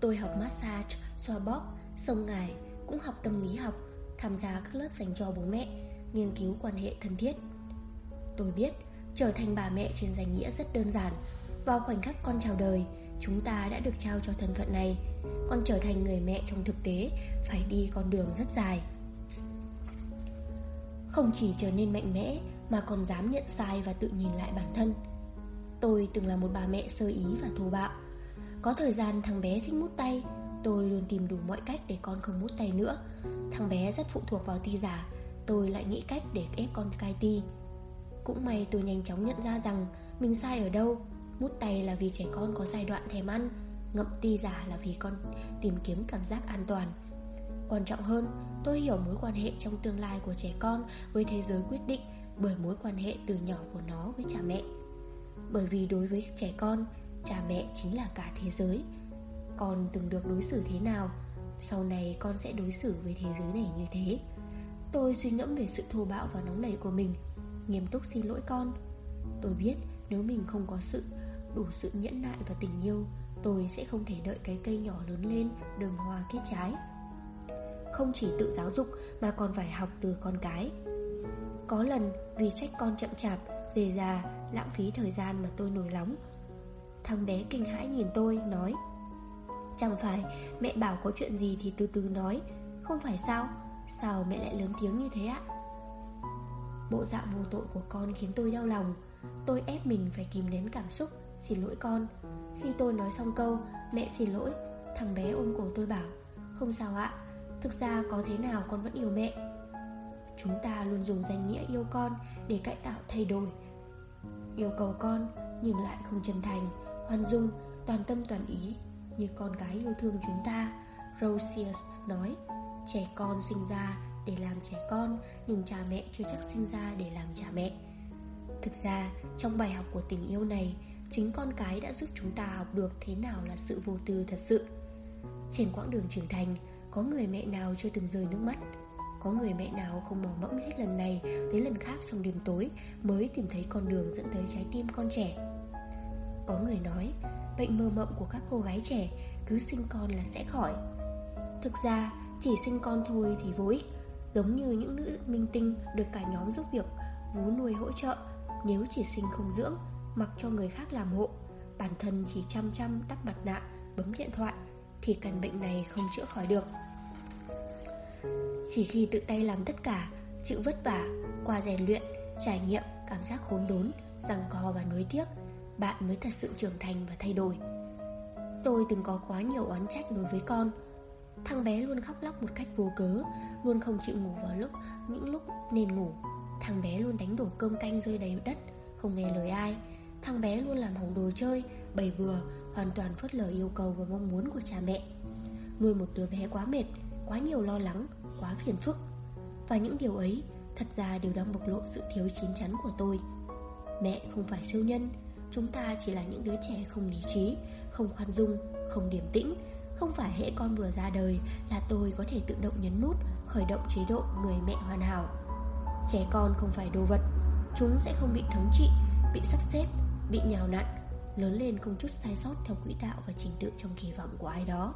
Tôi học massage, xoa bóp, sông ngài, cũng học tâm lý học, tham gia các lớp dành cho bố mẹ, nghiên cứu quan hệ thân thiết. Tôi biết, trở thành bà mẹ trên danh nghĩa rất đơn giản. Vào khoảnh khắc con chào đời, chúng ta đã được trao cho thân phận này con trở thành người mẹ trong thực tế, phải đi con đường rất dài. Không chỉ trở nên mạnh mẽ, mà còn dám nhận sai và tự nhìn lại bản thân. Tôi từng là một bà mẹ sơ ý và thô bạo. Có thời gian thằng bé thích mút tay, Tôi luôn tìm đủ mọi cách để con không mút tay nữa Thằng bé rất phụ thuộc vào ti giả Tôi lại nghĩ cách để ép con cai ti Cũng may tôi nhanh chóng nhận ra rằng Mình sai ở đâu Mút tay là vì trẻ con có giai đoạn thèm ăn Ngậm ti giả là vì con tìm kiếm cảm giác an toàn. Quan trọng hơn, tôi hiểu mối quan hệ trong tương lai của trẻ con với thế giới quyết định bởi mối quan hệ từ nhỏ của nó với cha mẹ. Bởi vì đối với trẻ con, cha mẹ chính là cả thế giới. Con từng được đối xử thế nào Sau này con sẽ đối xử với thế giới này như thế. Tôi suy ngẫm về sự thô bạo và nóng nảy của mình Nghiêm túc xin lỗi con. Tôi biết nếu mình không có sự đủ sự nhẫn nại và tình yêu Tôi sẽ không thể đợi cái cây nhỏ lớn lên Đường hoa kết trái. Không chỉ tự giáo dục Mà còn phải học từ con cái. Có lần vì trách con chậm chạp Dề già, lãng phí thời gian mà tôi nổi nóng Thằng bé kinh hãi nhìn tôi, nói Chẳng phải mẹ bảo có chuyện gì thì từ từ nói Không phải sao? Sao mẹ lại lớn tiếng như thế ạ? Bộ dạng vô tội của con khiến tôi đau lòng. Tôi ép mình phải kìm nén cảm xúc. Xin lỗi con. Khi tôi nói xong câu, Mẹ xin lỗi, Thằng bé ôm cổ tôi bảo, Không sao ạ, Thực ra có thế nào con vẫn yêu mẹ. Chúng ta luôn dùng danh nghĩa yêu con Để cải tạo thay đổi. Yêu cầu con Nhưng lại không chân thành, Hoan dung, Toàn tâm toàn ý, Như con gái yêu thương chúng ta. Rosius nói, Trẻ con sinh ra để làm trẻ con, Nhưng cha mẹ chưa chắc sinh ra để làm cha mẹ. Thực ra, trong bài học của tình yêu này Chính con cái đã giúp chúng ta học được thế nào là sự vô tư thật sự. Trên quãng đường trưởng thành, Có người mẹ nào chưa từng rơi nước mắt? Có người mẹ nào không mò mẫm hết lần này Tới lần khác trong đêm tối Mới tìm thấy con đường dẫn tới trái tim con trẻ? Có người nói, Bệnh mơ mộng của các cô gái trẻ Cứ sinh con là sẽ khỏi. Thực ra, chỉ sinh con thôi thì vô ích Giống như những nữ minh tinh Được cả nhóm giúp việc Vú nuôi hỗ trợ, Nếu chỉ sinh không dưỡng Mặc cho người khác làm hộ, Bản thân chỉ chăm chăm đắp mặt nạ, Bấm điện thoại, Thì căn bệnh này không chữa khỏi được. Chỉ khi tự tay làm tất cả, Chịu vất vả, Qua rèn luyện, Trải nghiệm Cảm giác khốn đốn Rằng co và nuối tiếc, Bạn mới thật sự trưởng thành và thay đổi. Tôi từng có quá nhiều oán trách đối với con. Thằng bé luôn khóc lóc một cách vô cớ, Luôn không chịu ngủ vào lúc, Những lúc nên ngủ. Thằng bé luôn đánh đổ cơm canh rơi đầy đất, Không nghe lời ai. Thằng bé luôn làm hỏng đồ chơi Bày bừa Hoàn toàn phớt lờ yêu cầu và mong muốn của cha mẹ. Nuôi một đứa bé quá mệt Quá nhiều lo lắng Quá phiền phức. Và những điều ấy Thật ra đều đang bộc lộ sự thiếu chín chắn của tôi. Mẹ không phải siêu nhân Chúng ta chỉ là những đứa trẻ không lý trí Không khoan dung Không điềm tĩnh. Không phải hệ con vừa ra đời là tôi có thể tự động nhấn nút khởi động chế độ người mẹ hoàn hảo. Trẻ con không phải đồ vật, chúng sẽ không bị thống trị, bị sắp xếp, bị nhào nặn, lớn lên không chút sai sót theo quỹ đạo và trình tự trong kỳ vọng của ai đó.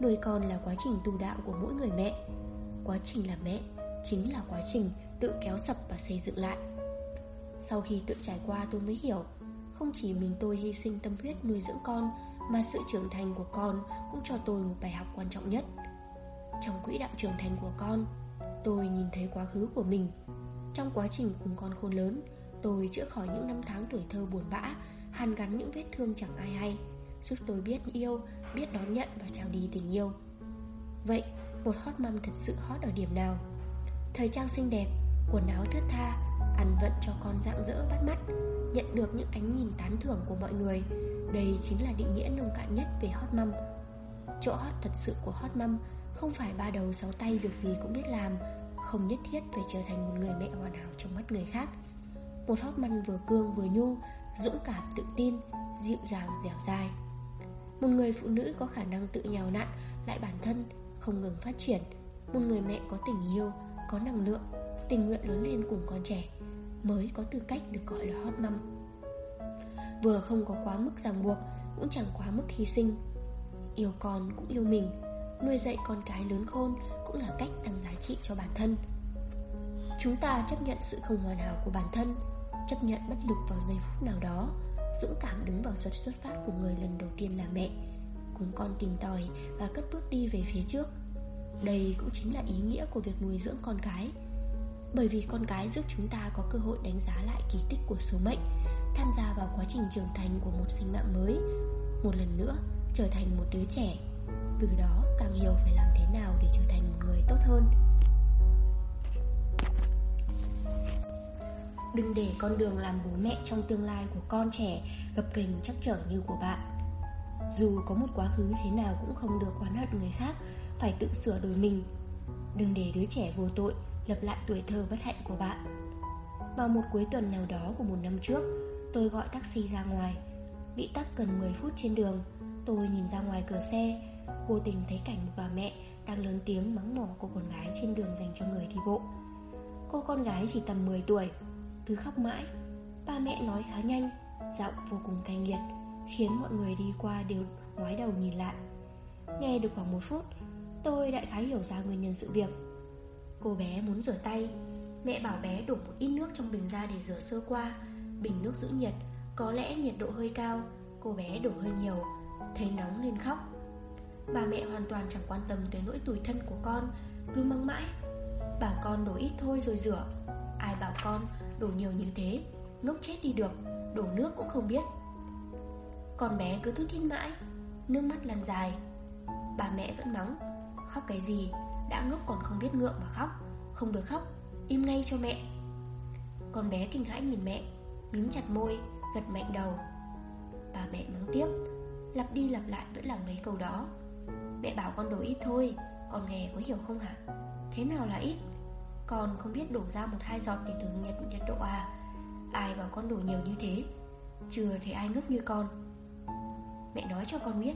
Nuôi con là quá trình tu đạo của mỗi người mẹ. Quá trình làm mẹ chính là quá trình tự kéo sập và xây dựng lại. Sau khi tự trải qua tôi mới hiểu, không chỉ mình tôi hy sinh tâm huyết nuôi dưỡng con mà sự trưởng thành của con cũng cho tôi một bài học quan trọng nhất Trong quỹ đạo trưởng thành của con Tôi nhìn thấy quá khứ của mình Trong quá trình cùng con khôn lớn Tôi chữa khỏi những năm tháng tuổi thơ buồn bã Hàn gắn những vết thương chẳng ai hay. Giúp tôi biết yêu, biết đón nhận và trao đi tình yêu. Vậy, một hot mom thật sự hot ở điểm nào? Thời trang xinh đẹp, quần áo thướt tha Ăn vận cho con dạng dỡ bắt mắt Nhận được những ánh nhìn tán thưởng của mọi người. Đây chính là định nghĩa nông cạn nhất về hot mom. Chỗ hot thật sự của hot mom Không phải ba đầu sáu tay được gì cũng biết làm Không nhất thiết phải trở thành một người mẹ hoàn hảo trong mắt người khác. Một hot vừa cương vừa nhu Dũng cảm, tự tin, Dịu dàng, dẻo dai. Một người phụ nữ có khả năng tự nhào nặn Lại bản thân không ngừng phát triển. Một người mẹ có tình yêu, Có năng lượng, Tình nguyện lớn lên cùng con trẻ Mới có tư cách được gọi là hot mom. Vừa không có quá mức ràng buộc, Cũng chẳng quá mức hy sinh. Yêu con cũng yêu mình, Nuôi dạy con cái lớn khôn Cũng là cách tăng giá trị cho bản thân. Chúng ta chấp nhận sự không hoàn hảo của bản thân Chấp nhận bất lực vào giây phút nào đó, Dũng cảm đứng vào xuất xuất phát của người lần đầu tiên là mẹ, Cùng con tìm tòi và cất bước đi về phía trước. Đây cũng chính là ý nghĩa của việc nuôi dưỡng con cái. Bởi vì con cái giúp chúng ta có cơ hội đánh giá lại kỳ tích của số mệnh, tham gia vào quá trình trưởng thành của một sinh mạng mới, Một lần nữa trở thành một đứa trẻ. Từ đó, càng hiểu phải làm thế nào để trở thành một người tốt hơn. Đừng để con đường làm bố mẹ trong tương lai của con trẻ gập ghềnh chắc trở như của bạn. Dù có một quá khứ thế nào cũng không được oán hận người khác, Phải tự sửa đổi mình. Đừng để đứa trẻ vô tội lập lại tuổi thơ bất hạnh của bạn. Vào một cuối tuần nào đó của một năm trước, Tôi gọi taxi ra ngoài. Bị tắc gần 10 phút trên đường, Tôi nhìn ra ngoài cửa xe. Vô tình thấy cảnh một bà mẹ Đang lớn tiếng mắng mỏ cô con gái Trên đường dành cho người đi bộ. Cô con gái chỉ tầm 10 tuổi cứ khóc mãi. Ba mẹ nói khá nhanh, Giọng vô cùng cay nghiệt, Khiến mọi người đi qua đều ngoái đầu nhìn lại. Nghe được khoảng một phút, Tôi đại khái hiểu ra nguyên nhân sự việc. Cô bé muốn rửa tay. Mẹ bảo bé đổ một ít nước trong bình ra để rửa sơ qua. Bình nước giữ nhiệt, Có lẽ nhiệt độ hơi cao. Cô bé đổ hơi nhiều, Thấy nóng nên khóc. Bà mẹ hoàn toàn chẳng quan tâm tới nỗi tủi thân của con, Cứ mắng mãi. Bà con đổ ít thôi rồi rửa. Ai bảo con đổ nhiều như thế, Ngốc chết đi được, Đổ nước cũng không biết. Con bé cứ thút thít mãi, Nước mắt lăn dài. Bà mẹ vẫn mắng, Khóc cái gì? Đã ngốc còn không biết ngượng mà khóc, Không được khóc, Im ngay cho mẹ. Con bé kinh hãi nhìn mẹ Mím chặt môi, Gật mạnh đầu. Bà mẹ mắng tiếp, Lặp đi lặp lại vẫn là mấy câu đó. Mẹ bảo con đổ ít thôi, Con nghe có hiểu không hả? Thế nào là ít? Con không biết đổ ra một hai giọt để thử nhiệt nhiệt độ à? Ai bảo con đổ nhiều như thế? Chưa thấy ai ngốc như con. Mẹ nói cho con biết,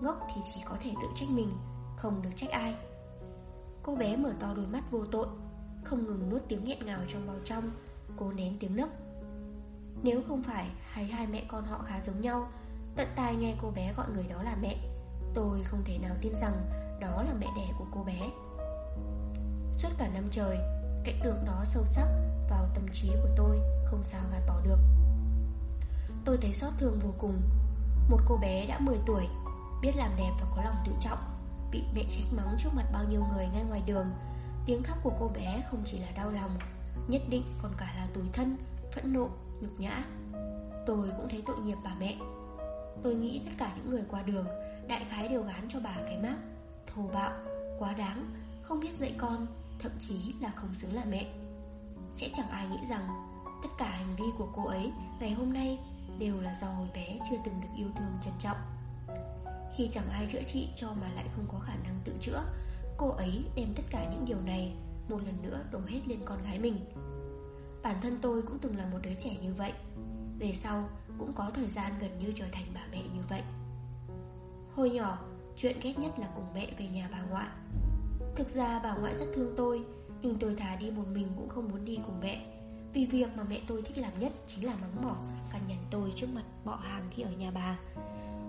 Ngốc thì chỉ có thể tự trách mình, Không được trách ai. Cô bé mở to đôi mắt vô tội, Không ngừng nuốt tiếng nghẹn ngào trong bao trong, Cố nén tiếng nấc. Nếu không phải hay hai mẹ con họ khá giống nhau, Tận tai nghe cô bé gọi người đó là mẹ, Tôi không thể nào tin rằng Đó là mẹ đẻ của cô bé. Suốt cả năm trời Cảnh tượng đó sâu sắc Vào tâm trí của tôi Không sao gạt bỏ được. Tôi thấy xót thương vô cùng. Một cô bé đã 10 tuổi Biết làm đẹp và có lòng tự trọng Bị mẹ trách mắng trước mặt bao nhiêu người ngay ngoài đường. Tiếng khóc của cô bé không chỉ là đau lòng Nhất định còn cả là tủi thân Phẫn nộ, nhục nhã. Tôi cũng thấy tội nghiệp bà mẹ. Tôi nghĩ tất cả những người qua đường Đại khái đều gán cho bà cái mác Thô bạo, quá đáng Không biết dạy con. Thậm chí là không xứng là mẹ. Sẽ chẳng ai nghĩ rằng Tất cả hành vi của cô ấy ngày hôm nay Đều là do hồi bé chưa từng được yêu thương trân trọng. Khi chẳng ai chữa trị cho mà lại không có khả năng tự chữa Cô ấy đem tất cả những điều này Một lần nữa đổ hết lên con gái mình. Bản thân tôi cũng từng là một đứa trẻ như vậy Về sau cũng có thời gian gần như trở thành bà mẹ như vậy. Hồi nhỏ, chuyện ghét nhất là cùng mẹ về nhà bà ngoại. Thực ra bà ngoại rất thương tôi, Nhưng tôi thà đi một mình cũng không muốn đi cùng mẹ. Vì việc mà mẹ tôi thích làm nhất Chính là mắng mỏ cằn nhằn tôi trước mặt bọ hàng khi ở nhà bà.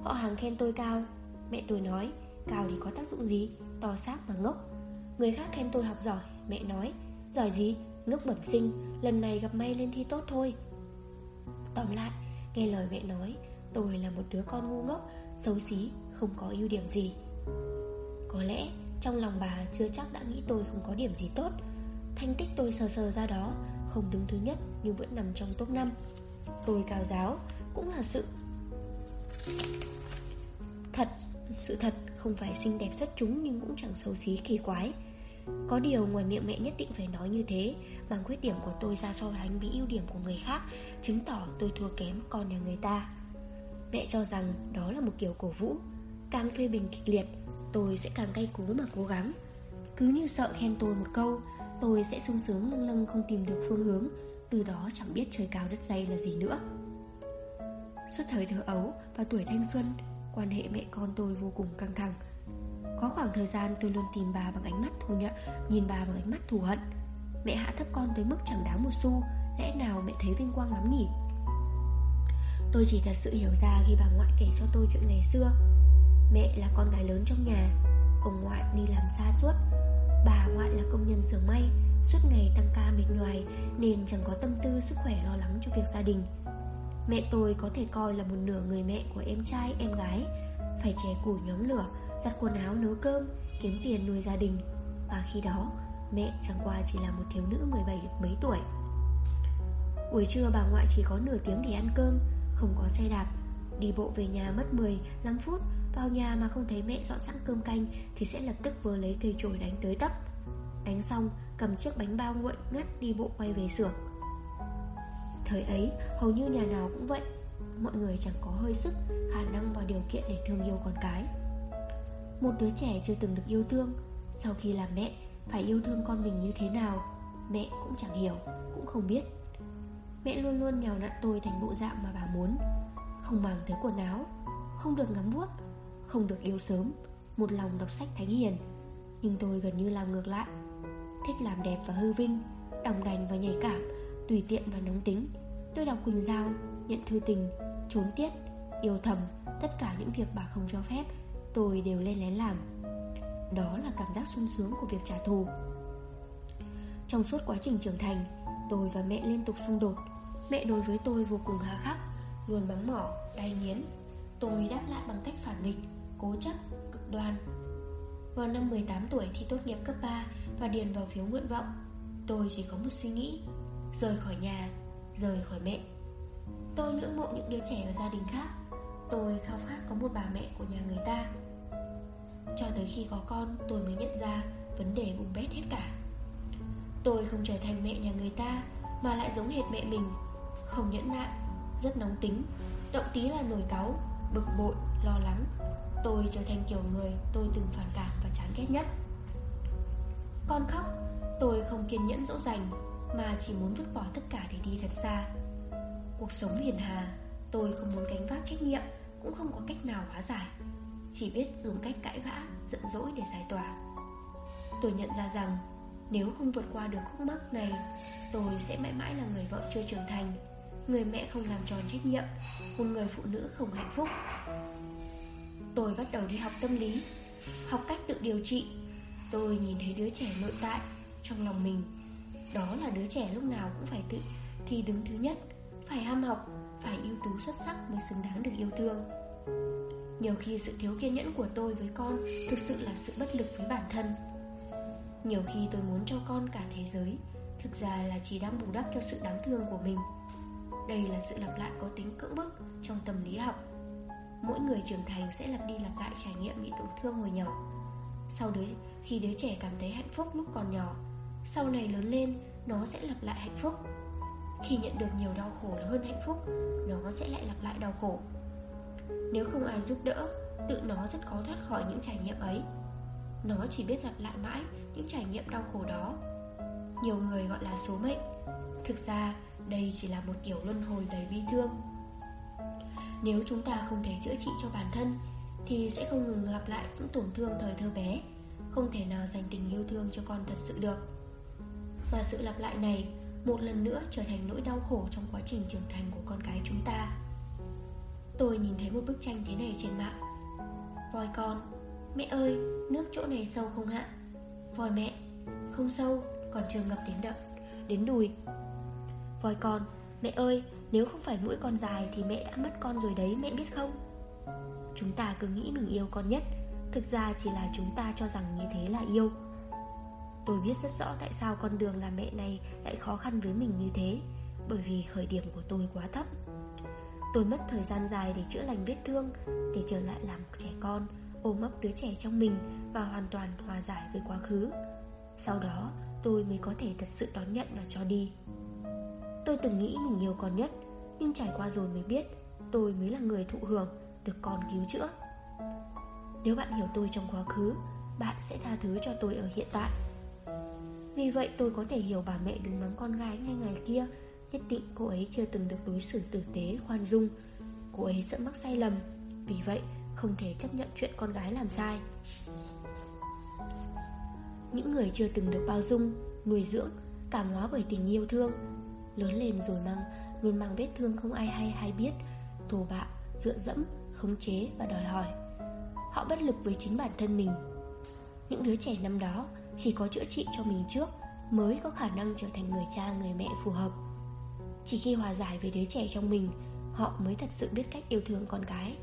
Họ hàng khen tôi cao. Mẹ tôi nói, Cao thì có tác dụng gì? To xác mà ngốc. Người khác khen tôi học giỏi. Mẹ nói, Giỏi gì? Ngốc bẩm sinh. Lần này gặp may lên thi tốt thôi. Tóm lại, Nghe lời mẹ nói, Tôi là một đứa con ngu ngốc, Xấu xí, Không có ưu điểm gì. Có lẽ trong lòng bà chưa chắc đã nghĩ tôi không có điểm gì tốt. Thành tích tôi sờ sờ ra đó, Không đứng thứ nhất nhưng vẫn nằm trong top 5 Tôi cao giáo, Cũng là sự Thật Sự thật không phải xinh đẹp xuất chúng Nhưng cũng chẳng xấu xí kỳ quái. Có điều ngoài miệng mẹ nhất định phải nói như thế Mang khuyết điểm của tôi ra so sánh với ưu điểm của người khác Chứng tỏ tôi thua kém con nhà người ta. Mẹ cho rằng đó là một kiểu cổ vũ Càng phê bình kịch liệt Tôi sẽ càng cay cú mà cố gắng. Cứ như sợ khen tôi một câu, Tôi sẽ sung sướng lâng lâng không tìm được phương hướng. Từ đó chẳng biết trời cao đất dày là gì nữa. Suốt thời thơ ấu và tuổi thanh xuân, Quan hệ mẹ con tôi vô cùng căng thẳng. Có khoảng thời gian tôi luôn tìm bà bằng ánh mắt thù nhận Nhìn bà bằng ánh mắt thù hận. Mẹ hạ thấp con tới mức chẳng đáng một xu, Lẽ nào mẹ thấy vinh quang lắm nhỉ? Tôi chỉ thật sự hiểu ra khi bà ngoại kể cho tôi chuyện ngày xưa. Mẹ là con gái lớn trong nhà, Ông ngoại đi làm xa suốt. Bà ngoại là công nhân sửa may, Suốt ngày tăng ca mệt nhoài Nên chẳng có tâm tư, sức khỏe lo lắng cho việc gia đình. Mẹ tôi có thể coi là một nửa người mẹ của em trai, em gái. Phải chè củi nhóm lửa, Giặt quần áo, nấu cơm, Kiếm tiền nuôi gia đình. Và khi đó, mẹ chẳng qua chỉ là một thiếu nữ 17 mấy tuổi. Buổi trưa bà ngoại chỉ có nửa tiếng để ăn cơm, Không có xe đạp, Đi bộ về nhà mất 15 phút vào nhà mà không thấy mẹ dọn sẵn cơm canh Thì sẽ lập tức vừa lấy cây chổi đánh tới tấp. Đánh xong, cầm chiếc bánh bao nguội ngắt đi bộ quay về xưởng. Thời ấy, hầu như nhà nào cũng vậy. Mọi người chẳng có hơi sức, Khả năng và điều kiện để thương yêu con cái. Một đứa trẻ chưa từng được yêu thương. Sau khi làm mẹ, Phải yêu thương con mình như thế nào, Mẹ cũng chẳng hiểu, Cũng không biết. Mẹ luôn luôn nhào nặn tôi thành bộ dạng mà bà muốn. Không màng tới quần áo, Không được ngắm vuốt. Không được yêu sớm Một lòng đọc sách thánh hiền. Nhưng tôi gần như làm ngược lại. Thích làm đẹp và hư vinh Đồng đành và nhạy cảm Tùy tiện và nóng tính. Tôi đọc Quỳnh Giao Nhận thư tình Trốn tiết Yêu thầm Tất cả những việc bà không cho phép Tôi đều lên lén làm. Đó là cảm giác sung sướng của việc trả thù. Trong suốt quá trình trưởng thành Tôi và mẹ liên tục xung đột. Mẹ đối với tôi vô cùng hà khắc Luôn bắn mỏ, đay nghiến. Tôi đáp lại bằng cách phản nghịch. Cố chấp, cực đoan. Vào năm 18 tuổi thì tốt nghiệp cấp 3 Và điền vào phiếu nguyện vọng Tôi chỉ có một suy nghĩ Rời khỏi nhà, rời khỏi mẹ. Tôi ngưỡng mộ những đứa trẻ ở gia đình khác. Tôi khao khát có một bà mẹ của nhà người ta. Cho tới khi có con tôi mới nhận ra Vấn đề bùng bét hết cả. Tôi không trở thành mẹ nhà người ta Mà lại giống hệt mẹ mình. Không nhẫn nại Rất nóng tính Động tí là nổi cáu Bực bội, lo lắng. Tôi trở thành kiểu người tôi từng phản cảm và chán ghét nhất. Con khóc Tôi không kiên nhẫn dỗ dành Mà chỉ muốn vứt bỏ tất cả để đi thật xa. Cuộc sống hiền hà Tôi không muốn gánh vác trách nhiệm Cũng không có cách nào hóa giải. Chỉ biết dùng cách cãi vã, giận dỗi để giải tỏa. Tôi nhận ra rằng Nếu không vượt qua được khúc mắc này Tôi sẽ mãi mãi là người vợ chưa trưởng thành. Người mẹ không làm tròn trách nhiệm Một người phụ nữ không hạnh phúc. Tôi bắt đầu đi học tâm lý, Học cách tự điều trị. Tôi nhìn thấy đứa trẻ nội tại Trong lòng mình. Đó là đứa trẻ lúc nào cũng phải tự Thi đứng thứ nhất, Phải ham học, Phải ưu tú xuất sắc mới xứng đáng được yêu thương. Nhiều khi sự thiếu kiên nhẫn của tôi với con Thực sự là sự bất lực với bản thân. Nhiều khi tôi muốn cho con cả thế giới, Thực ra là chỉ đang bù đắp cho sự đáng thương của mình. Đây là sự lặp lại có tính cưỡng bức trong tâm lý học. Mỗi người trưởng thành sẽ lặp đi lặp lại trải nghiệm bị tổn thương hồi nhỏ. Sau đấy, khi đứa trẻ cảm thấy hạnh phúc lúc còn nhỏ Sau này lớn lên, nó sẽ lặp lại hạnh phúc. Khi nhận được nhiều đau khổ hơn hạnh phúc Nó sẽ lại lặp lại đau khổ. Nếu không ai giúp đỡ Tự nó rất khó thoát khỏi những trải nghiệm ấy. Nó chỉ biết lặp lại mãi những trải nghiệm đau khổ đó. Nhiều người gọi là số mệnh. Thực ra đây chỉ là một kiểu luân hồi đầy bi thương nếu chúng ta không thể chữa trị cho bản thân Thì sẽ không ngừng lặp lại những tổn thương thời thơ bé Không thể nào dành tình yêu thương cho con thật sự được. Và sự lặp lại này Một lần nữa trở thành nỗi đau khổ trong quá trình trưởng thành của con cái chúng ta. Tôi nhìn thấy một bức tranh thế này trên mạng. Voi con Mẹ ơi, nước chỗ này sâu không hạ Voi mẹ Không sâu, còn chưa ngập đến đậm Đến đùi. Voi con Mẹ ơi, nếu không phải mũi con dài thì mẹ đã mất con rồi đấy, mẹ biết không? Chúng ta cứ nghĩ mình yêu con nhất, Thực ra chỉ là chúng ta cho rằng như thế là yêu. Tôi biết rất rõ tại sao con đường làm mẹ này lại khó khăn với mình như thế, Bởi vì khởi điểm của tôi quá thấp. Tôi mất thời gian dài để chữa lành vết thương, Để trở lại làm trẻ con, Ôm ấp đứa trẻ trong mình Và hoàn toàn hòa giải với quá khứ. Sau đó, tôi mới có thể thật sự đón nhận và cho đi. Tôi từng nghĩ mình yêu con nhất nhưng trải qua rồi mới biết Tôi mới là người thụ hưởng Được con cứu chữa. Nếu bạn hiểu tôi trong quá khứ Bạn sẽ tha thứ cho tôi ở hiện tại. Vì vậy tôi có thể hiểu bà mẹ đứng mắng con gái ngay ngày kia Nhất định cô ấy chưa từng được đối xử tử tế, khoan dung. Cô ấy sợ mắc sai lầm Vì vậy không thể chấp nhận chuyện con gái làm sai. Những người chưa từng được bao dung, nuôi dưỡng, cảm hóa bởi tình yêu thương Lớn lên rồi mang Luôn mang vết thương không ai hay hay biết Thô bạo, dựa dẫm, khống chế và đòi hỏi. Họ bất lực với chính bản thân mình. Những đứa trẻ năm đó Chỉ có chữa trị cho mình trước Mới có khả năng trở thành người cha người mẹ phù hợp. Chỉ khi hòa giải với đứa trẻ trong mình Họ mới thật sự biết cách yêu thương con cái.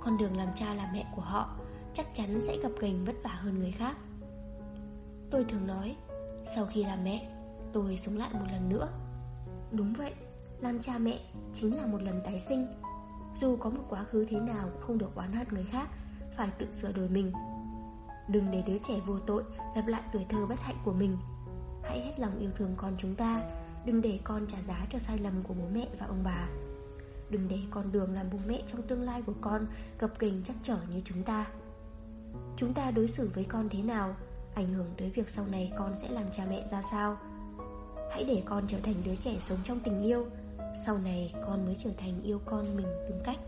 Con đường làm cha làm mẹ của họ Chắc chắn sẽ gặp gành vất vả hơn người khác. Tôi thường nói Sau khi làm mẹ Tôi sống lại một lần nữa. Đúng vậy, làm cha mẹ chính là một lần tái sinh. Dù có một quá khứ thế nào không được oán hận người khác Phải tự sửa đổi mình. Đừng để đứa trẻ vô tội lặp lại tuổi thơ bất hạnh của mình. Hãy hết lòng yêu thương con chúng ta Đừng để con trả giá cho sai lầm của bố mẹ và ông bà. Đừng để con đường làm bố mẹ trong tương lai của con Gập ghềnh chắc trở như chúng ta. Chúng ta đối xử với con thế nào Ảnh hưởng tới việc sau này con sẽ làm cha mẹ ra sao? Hãy để con trở thành đứa trẻ sống trong tình yêu. Sau này con mới trở thành yêu con mình đúng cách.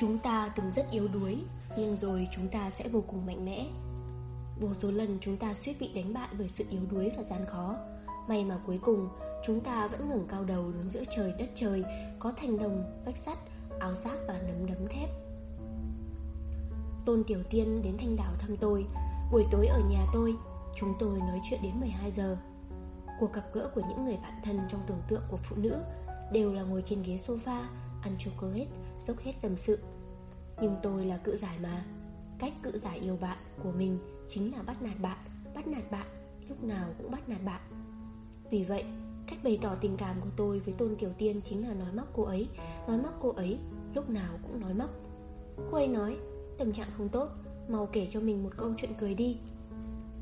Chúng ta từng rất yếu đuối Nhưng rồi chúng ta sẽ vô cùng mạnh mẽ. Vô số lần chúng ta suýt bị đánh bại bởi sự yếu đuối và gian khó. May mà cuối cùng Chúng ta vẫn ngẩng cao đầu đứng giữa trời đất trời Có thành đồng, vách sắt, áo giáp và nấm đấm thép. Tôn Tiểu Tiên đến Thanh Đảo thăm tôi. Buổi tối ở nhà tôi Chúng tôi nói chuyện đến 12 giờ. Cuộc gặp gỡ của những người bạn thân trong tưởng tượng của phụ nữ Đều là ngồi trên ghế sofa Ăn chocolate, dốc hết tâm sự. Nhưng tôi là cự giải mà. Cách cự giải yêu bạn của mình Chính là bắt nạt bạn Bắt nạt bạn, lúc nào cũng bắt nạt bạn. Vì vậy, cách bày tỏ tình cảm của tôi với Tôn Kiều Tiên Chính là nói móc cô ấy Nói móc cô ấy, lúc nào cũng nói móc. Cô ấy nói, tâm trạng không tốt, Mau kể cho mình một câu chuyện cười đi.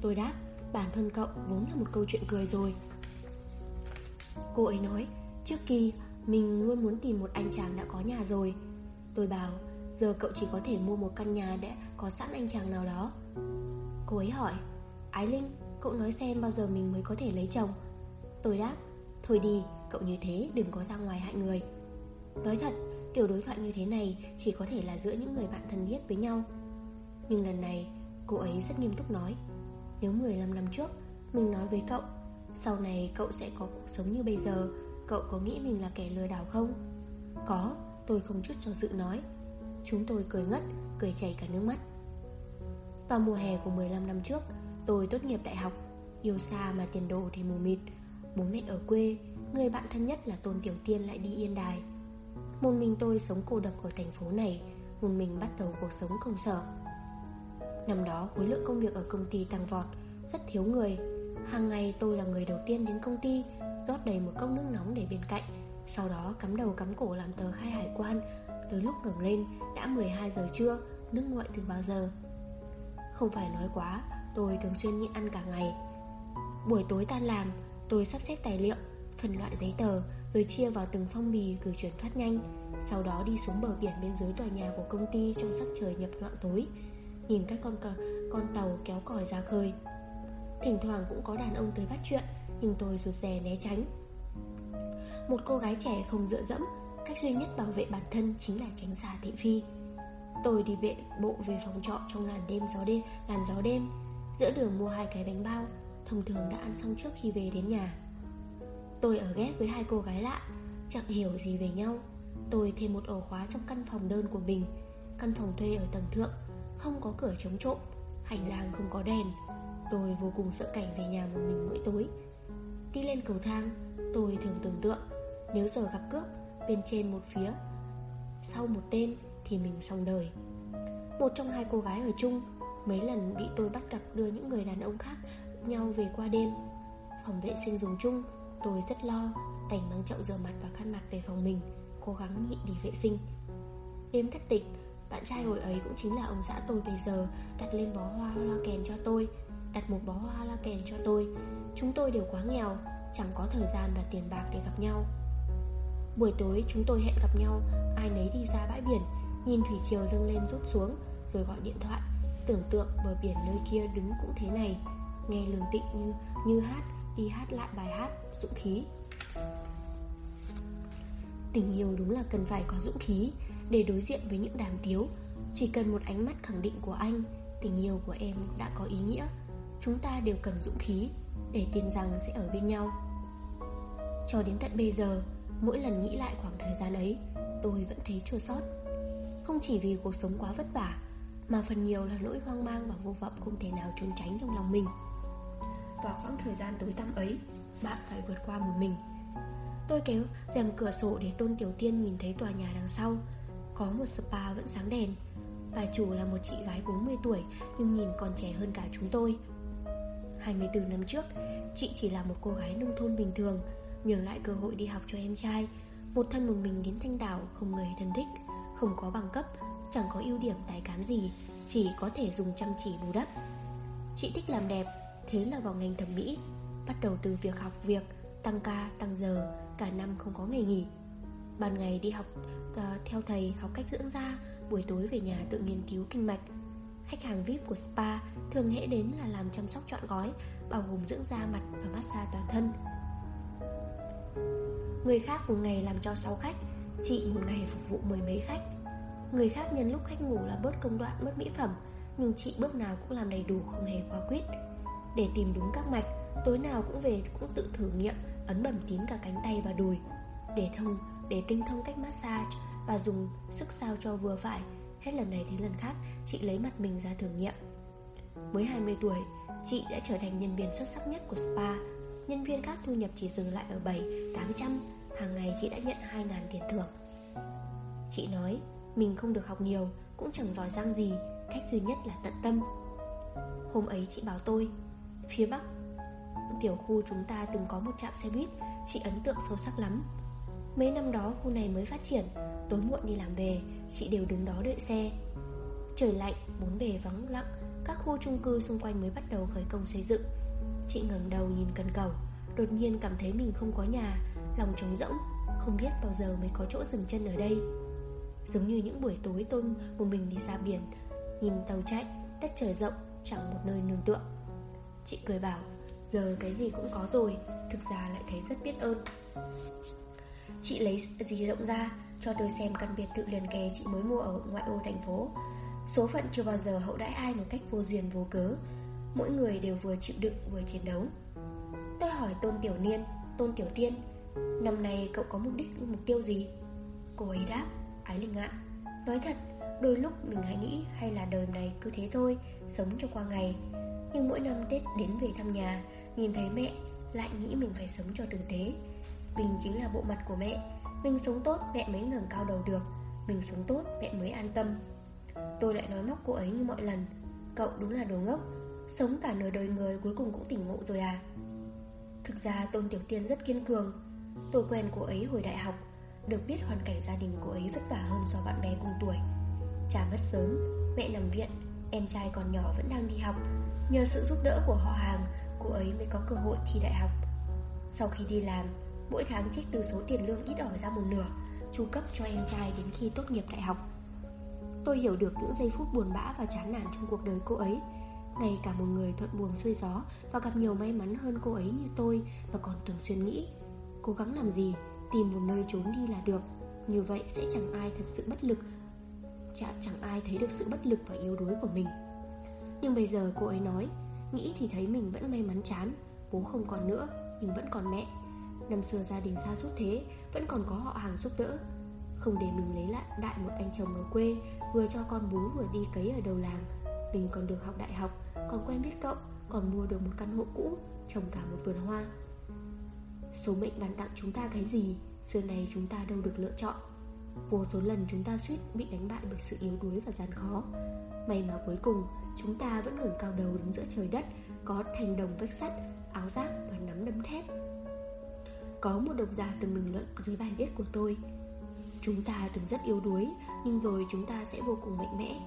Tôi đáp, Bản thân cậu vốn là một câu chuyện cười rồi. Cô ấy nói, Trước kỳ mình luôn muốn tìm một anh chàng đã có nhà rồi. Tôi bảo, Giờ cậu chỉ có thể mua một căn nhà đã có sẵn anh chàng nào đó. Cô ấy hỏi, Ái Linh, Cậu nói xem bao giờ mình mới có thể lấy chồng? Tôi đáp, Thôi đi, cậu như thế đừng có ra ngoài hại người. Nói thật Kiểu đối thoại như thế này Chỉ có thể là giữa những người bạn thân thiết với nhau. Nhưng lần này Cô ấy rất nghiêm túc nói Nếu 15 năm trước Mình nói với cậu Sau này cậu sẽ có cuộc sống như bây giờ Cậu có nghĩ mình là kẻ lừa đảo không? Có, tôi không chút cho dự nói Chúng tôi cười ngất, cười chảy cả nước mắt. Vào mùa hè của 15 năm trước Tôi tốt nghiệp đại học Yêu xa mà tiền đồ thì mù mịt Bố mẹ ở quê Người bạn thân nhất là Tôn Tiểu Tiên lại đi yên đài. Một mình tôi sống cô độc ở thành phố này, Một mình bắt đầu cuộc sống công sở Năm đó, khối lượng công việc ở công ty tăng vọt, Rất thiếu người. Hàng ngày, tôi là người đầu tiên đến công ty, rót đầy một cốc nước nóng để bên cạnh. Sau đó, cắm đầu cắm cổ làm tờ khai hải quan. Tới lúc ngẩng lên, đã 12 giờ trưa, Nước nguội từ bao giờ? Không phải nói quá, Tôi thường xuyên nhịn ăn cả ngày. Buổi tối tan làm, Tôi sắp xếp tài liệu, Phân loại giấy tờ rồi chia vào từng phong bì gửi chuyển phát nhanh Sau đó đi xuống bờ biển bên dưới tòa nhà của công ty Trong sắc trời nhập loạn tối. Nhìn các con cờ, con tàu kéo còi ra khơi. Thỉnh thoảng cũng có đàn ông tới bắt chuyện nhưng tôi rụt rè né tránh. Một cô gái trẻ không dựa dẫm Cách duy nhất bảo vệ bản thân chính là tránh xa thị phi. Tôi đi vệ bộ về phòng trọ trong làn đêm gió đêm, làn gió đêm. Giữa đường mua hai cái bánh bao Thông thường đã ăn xong trước khi về đến nhà. Tôi ở ghép với hai cô gái lạ, Chẳng hiểu gì về nhau. Tôi thêm một ổ khóa trong căn phòng đơn của mình, Căn phòng thuê ở tầng thượng, Không có cửa chống trộm, Hành lang không có đèn. Tôi vô cùng sợ cảnh về nhà một mình mỗi tối. Đi lên cầu thang, Tôi thường tưởng tượng Nếu giờ gặp cướp, Bên trên một phía, Sau một tên Thì mình xong đời. Một trong hai cô gái ở chung, Mấy lần bị tôi bắt gặp đưa những người đàn ông khác nhau về qua đêm. Phòng vệ sinh dùng chung Tôi rất lo, Đành mang chậu rửa mặt và khăn mặt về phòng mình, Cố gắng nhịn đi vệ sinh. Đêm thất tịch, Bạn trai hồi ấy cũng chính là ông xã tôi bây giờ, Đặt lên bó hoa hoa kèn cho tôi, Đặt một bó hoa la kèn cho tôi. Chúng tôi đều quá nghèo, Chẳng có thời gian và tiền bạc để gặp nhau. Buổi tối chúng tôi hẹn gặp nhau, Ai nấy đi ra bãi biển, Nhìn thủy triều dâng lên rút xuống, Rồi gọi điện thoại, Tưởng tượng bờ biển nơi kia đứng cũng thế này, Nghe lường tịnh như như hát. Đi hát lại bài hát Dũng khí. Tình yêu đúng là cần phải có dũng khí Để đối diện với những đàm tiếu. Chỉ cần một ánh mắt khẳng định của anh, Tình yêu của em đã có ý nghĩa. Chúng ta đều cần dũng khí Để tin rằng sẽ ở bên nhau. Cho đến tận bây giờ, Mỗi lần nghĩ lại khoảng thời gian ấy, Tôi vẫn thấy chua xót. Không chỉ vì cuộc sống quá vất vả, Mà phần nhiều là nỗi hoang mang và vô vọng Không thể nào trốn tránh trong lòng mình. Vào khoảng thời gian tối tăm ấy, Bạn phải vượt qua một mình. Tôi kéo rèm cửa sổ để Tôn Tiểu Tiên nhìn thấy tòa nhà đằng sau. Có một spa vẫn sáng đèn. Bà chủ là một chị gái 40 tuổi, Nhưng nhìn còn trẻ hơn cả chúng tôi. 24 năm trước, Chị chỉ là một cô gái nông thôn bình thường, Nhường lại cơ hội đi học cho em trai. Một thân một mình đến Thanh Đảo Không người thân thích, Không có bằng cấp, Chẳng có ưu điểm tài cán gì, Chỉ có thể dùng chăm chỉ bù đắp. Chị thích làm đẹp Thế là vào ngành thẩm mỹ Bắt đầu từ việc học việc Tăng ca, tăng giờ Cả năm không có ngày nghỉ Ban ngày đi học uh, theo thầy học cách dưỡng da Buổi tối về nhà tự nghiên cứu kinh mạch Khách hàng VIP của spa thường hễ đến là làm chăm sóc trọn gói, bao gồm dưỡng da mặt và massage toàn thân. Người khác một ngày làm cho 6 khách, chị một ngày phục vụ mười mấy khách. Người khác nhân lúc khách ngủ là bớt công đoạn bớt mỹ phẩm Nhưng chị bước nào cũng làm đầy đủ không hề quá quýt để tìm đúng các mạch Tối nào cũng về cũng tự thử nghiệm Ấn bầm tím cả cánh tay và đùi. Để thông, để tinh thông cách massage Và dùng sức sao cho vừa phải. Hết lần này đến lần khác Chị lấy mặt mình ra thử nghiệm. Mới 20 tuổi Chị đã trở thành nhân viên xuất sắc nhất của spa. Nhân viên khác thu nhập chỉ dừng lại ở 7, 800 Hàng ngày chị đã nhận 2.000 tiền thưởng. Chị nói Mình không được học nhiều Cũng chẳng giỏi giang gì Cách duy nhất là tận tâm. Hôm ấy chị bảo tôi Phía Bắc. Tiểu khu chúng ta từng có một trạm xe buýt Chị ấn tượng sâu sắc lắm. Mấy năm đó khu này mới phát triển Tối muộn đi làm về Chị đều đứng đó đợi xe. Trời lạnh, bốn bề vắng lặng Các khu chung cư xung quanh mới bắt đầu khởi công xây dựng. Chị ngẩng đầu nhìn cần cầu Đột nhiên cảm thấy mình không có nhà Lòng trống rỗng Không biết bao giờ mới có chỗ dừng chân ở đây. Giống như những buổi tối tôi một mình đi ra biển Nhìn tàu chạy Đất trời rộng Chẳng một nơi nương tựa. Chị cười bảo, Giờ cái gì cũng có rồi, Thực ra lại thấy rất biết ơn. Chị lấy gì rộng ra, Cho tôi xem căn biệt thự liền kề chị mới mua ở ngoại ô thành phố. Số phận chưa bao giờ hậu đãi ai một cách vô duyên vô cớ. Mỗi người đều vừa chịu đựng vừa chiến đấu. Tôi hỏi Tôn Tiểu Niên, Tôn Tiểu Tiên, Năm nay cậu có mục đích, mục tiêu gì? Cô ấy đáp, Ái linh ạ, Nói thật, Đôi lúc mình hãy nghĩ hay là đời này cứ thế thôi, Sống cho qua ngày. Nhưng mỗi năm Tết đến về thăm nhà Nhìn thấy mẹ Lại nghĩ mình phải sống cho tử tế. Mình chính là bộ mặt của mẹ. Mình sống tốt mẹ mới ngẩng cao đầu được. Mình sống tốt mẹ mới an tâm. Tôi lại nói móc cô ấy như mọi lần. Cậu đúng là đồ ngốc. Sống cả nửa đời người cuối cùng cũng tỉnh ngộ rồi à? Thực ra Tôn Tiểu Tiên rất kiên cường. Tôi quen cô ấy hồi đại học. Được biết hoàn cảnh gia đình cô ấy vất vả hơn so bạn bè cùng tuổi. Cha mất sớm, mẹ nằm viện Em trai còn nhỏ vẫn đang đi học. Nhờ sự giúp đỡ của họ hàng Cô ấy mới có cơ hội thi đại học. Sau khi đi làm Mỗi tháng trích từ số tiền lương ít ỏi ra một nửa Chu cấp cho em trai đến khi tốt nghiệp đại học. Tôi hiểu được những giây phút buồn bã và chán nản trong cuộc đời cô ấy. Ngay cả một người thuận buồm xuôi gió Và gặp nhiều may mắn hơn cô ấy như tôi Và còn thường xuyên nghĩ Cố gắng làm gì Tìm một nơi trốn đi là được. Như vậy sẽ chẳng ai thật sự bất lực Chẳng, chẳng ai thấy được sự bất lực và yếu đuối của mình. Nhưng bây giờ cô ấy nói, Nghĩ thì thấy mình vẫn may mắn chán, Bố không còn nữa Nhưng vẫn còn mẹ. Năm xưa gia đình xa suốt thế, Vẫn còn có họ hàng giúp đỡ. Không để mình lấy lại đại một anh chồng ở quê, Vừa cho con bú vừa đi cấy ở đầu làng. Mình còn được học đại học, Còn quen biết cậu, Còn mua được một căn hộ cũ, Trồng cả một vườn hoa. Số mệnh ban tặng chúng ta cái gì, Xưa này chúng ta đâu được lựa chọn. Vô số lần chúng ta suýt bị đánh bại bởi sự yếu đuối và gian khó. May mà cuối cùng Chúng ta vẫn ngẩng cao đầu đứng giữa trời đất, Có thành đồng vách sắt, Áo giáp và nắm đấm thép. Có một độc giả từng bình luận dưới bài viết của tôi. Chúng ta từng rất yếu đuối, Nhưng rồi chúng ta sẽ vô cùng mạnh mẽ.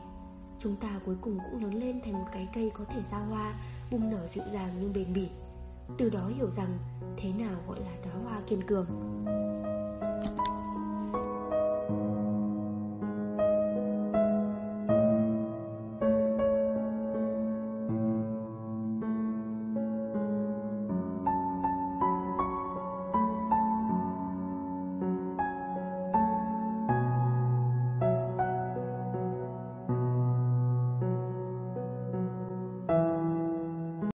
Chúng ta cuối cùng cũng lớn lên thành một cái cây có thể ra hoa Bung nở dịu dàng nhưng bền bỉ. Từ đó hiểu rằng Thế nào gọi là đóa hoa kiên cường.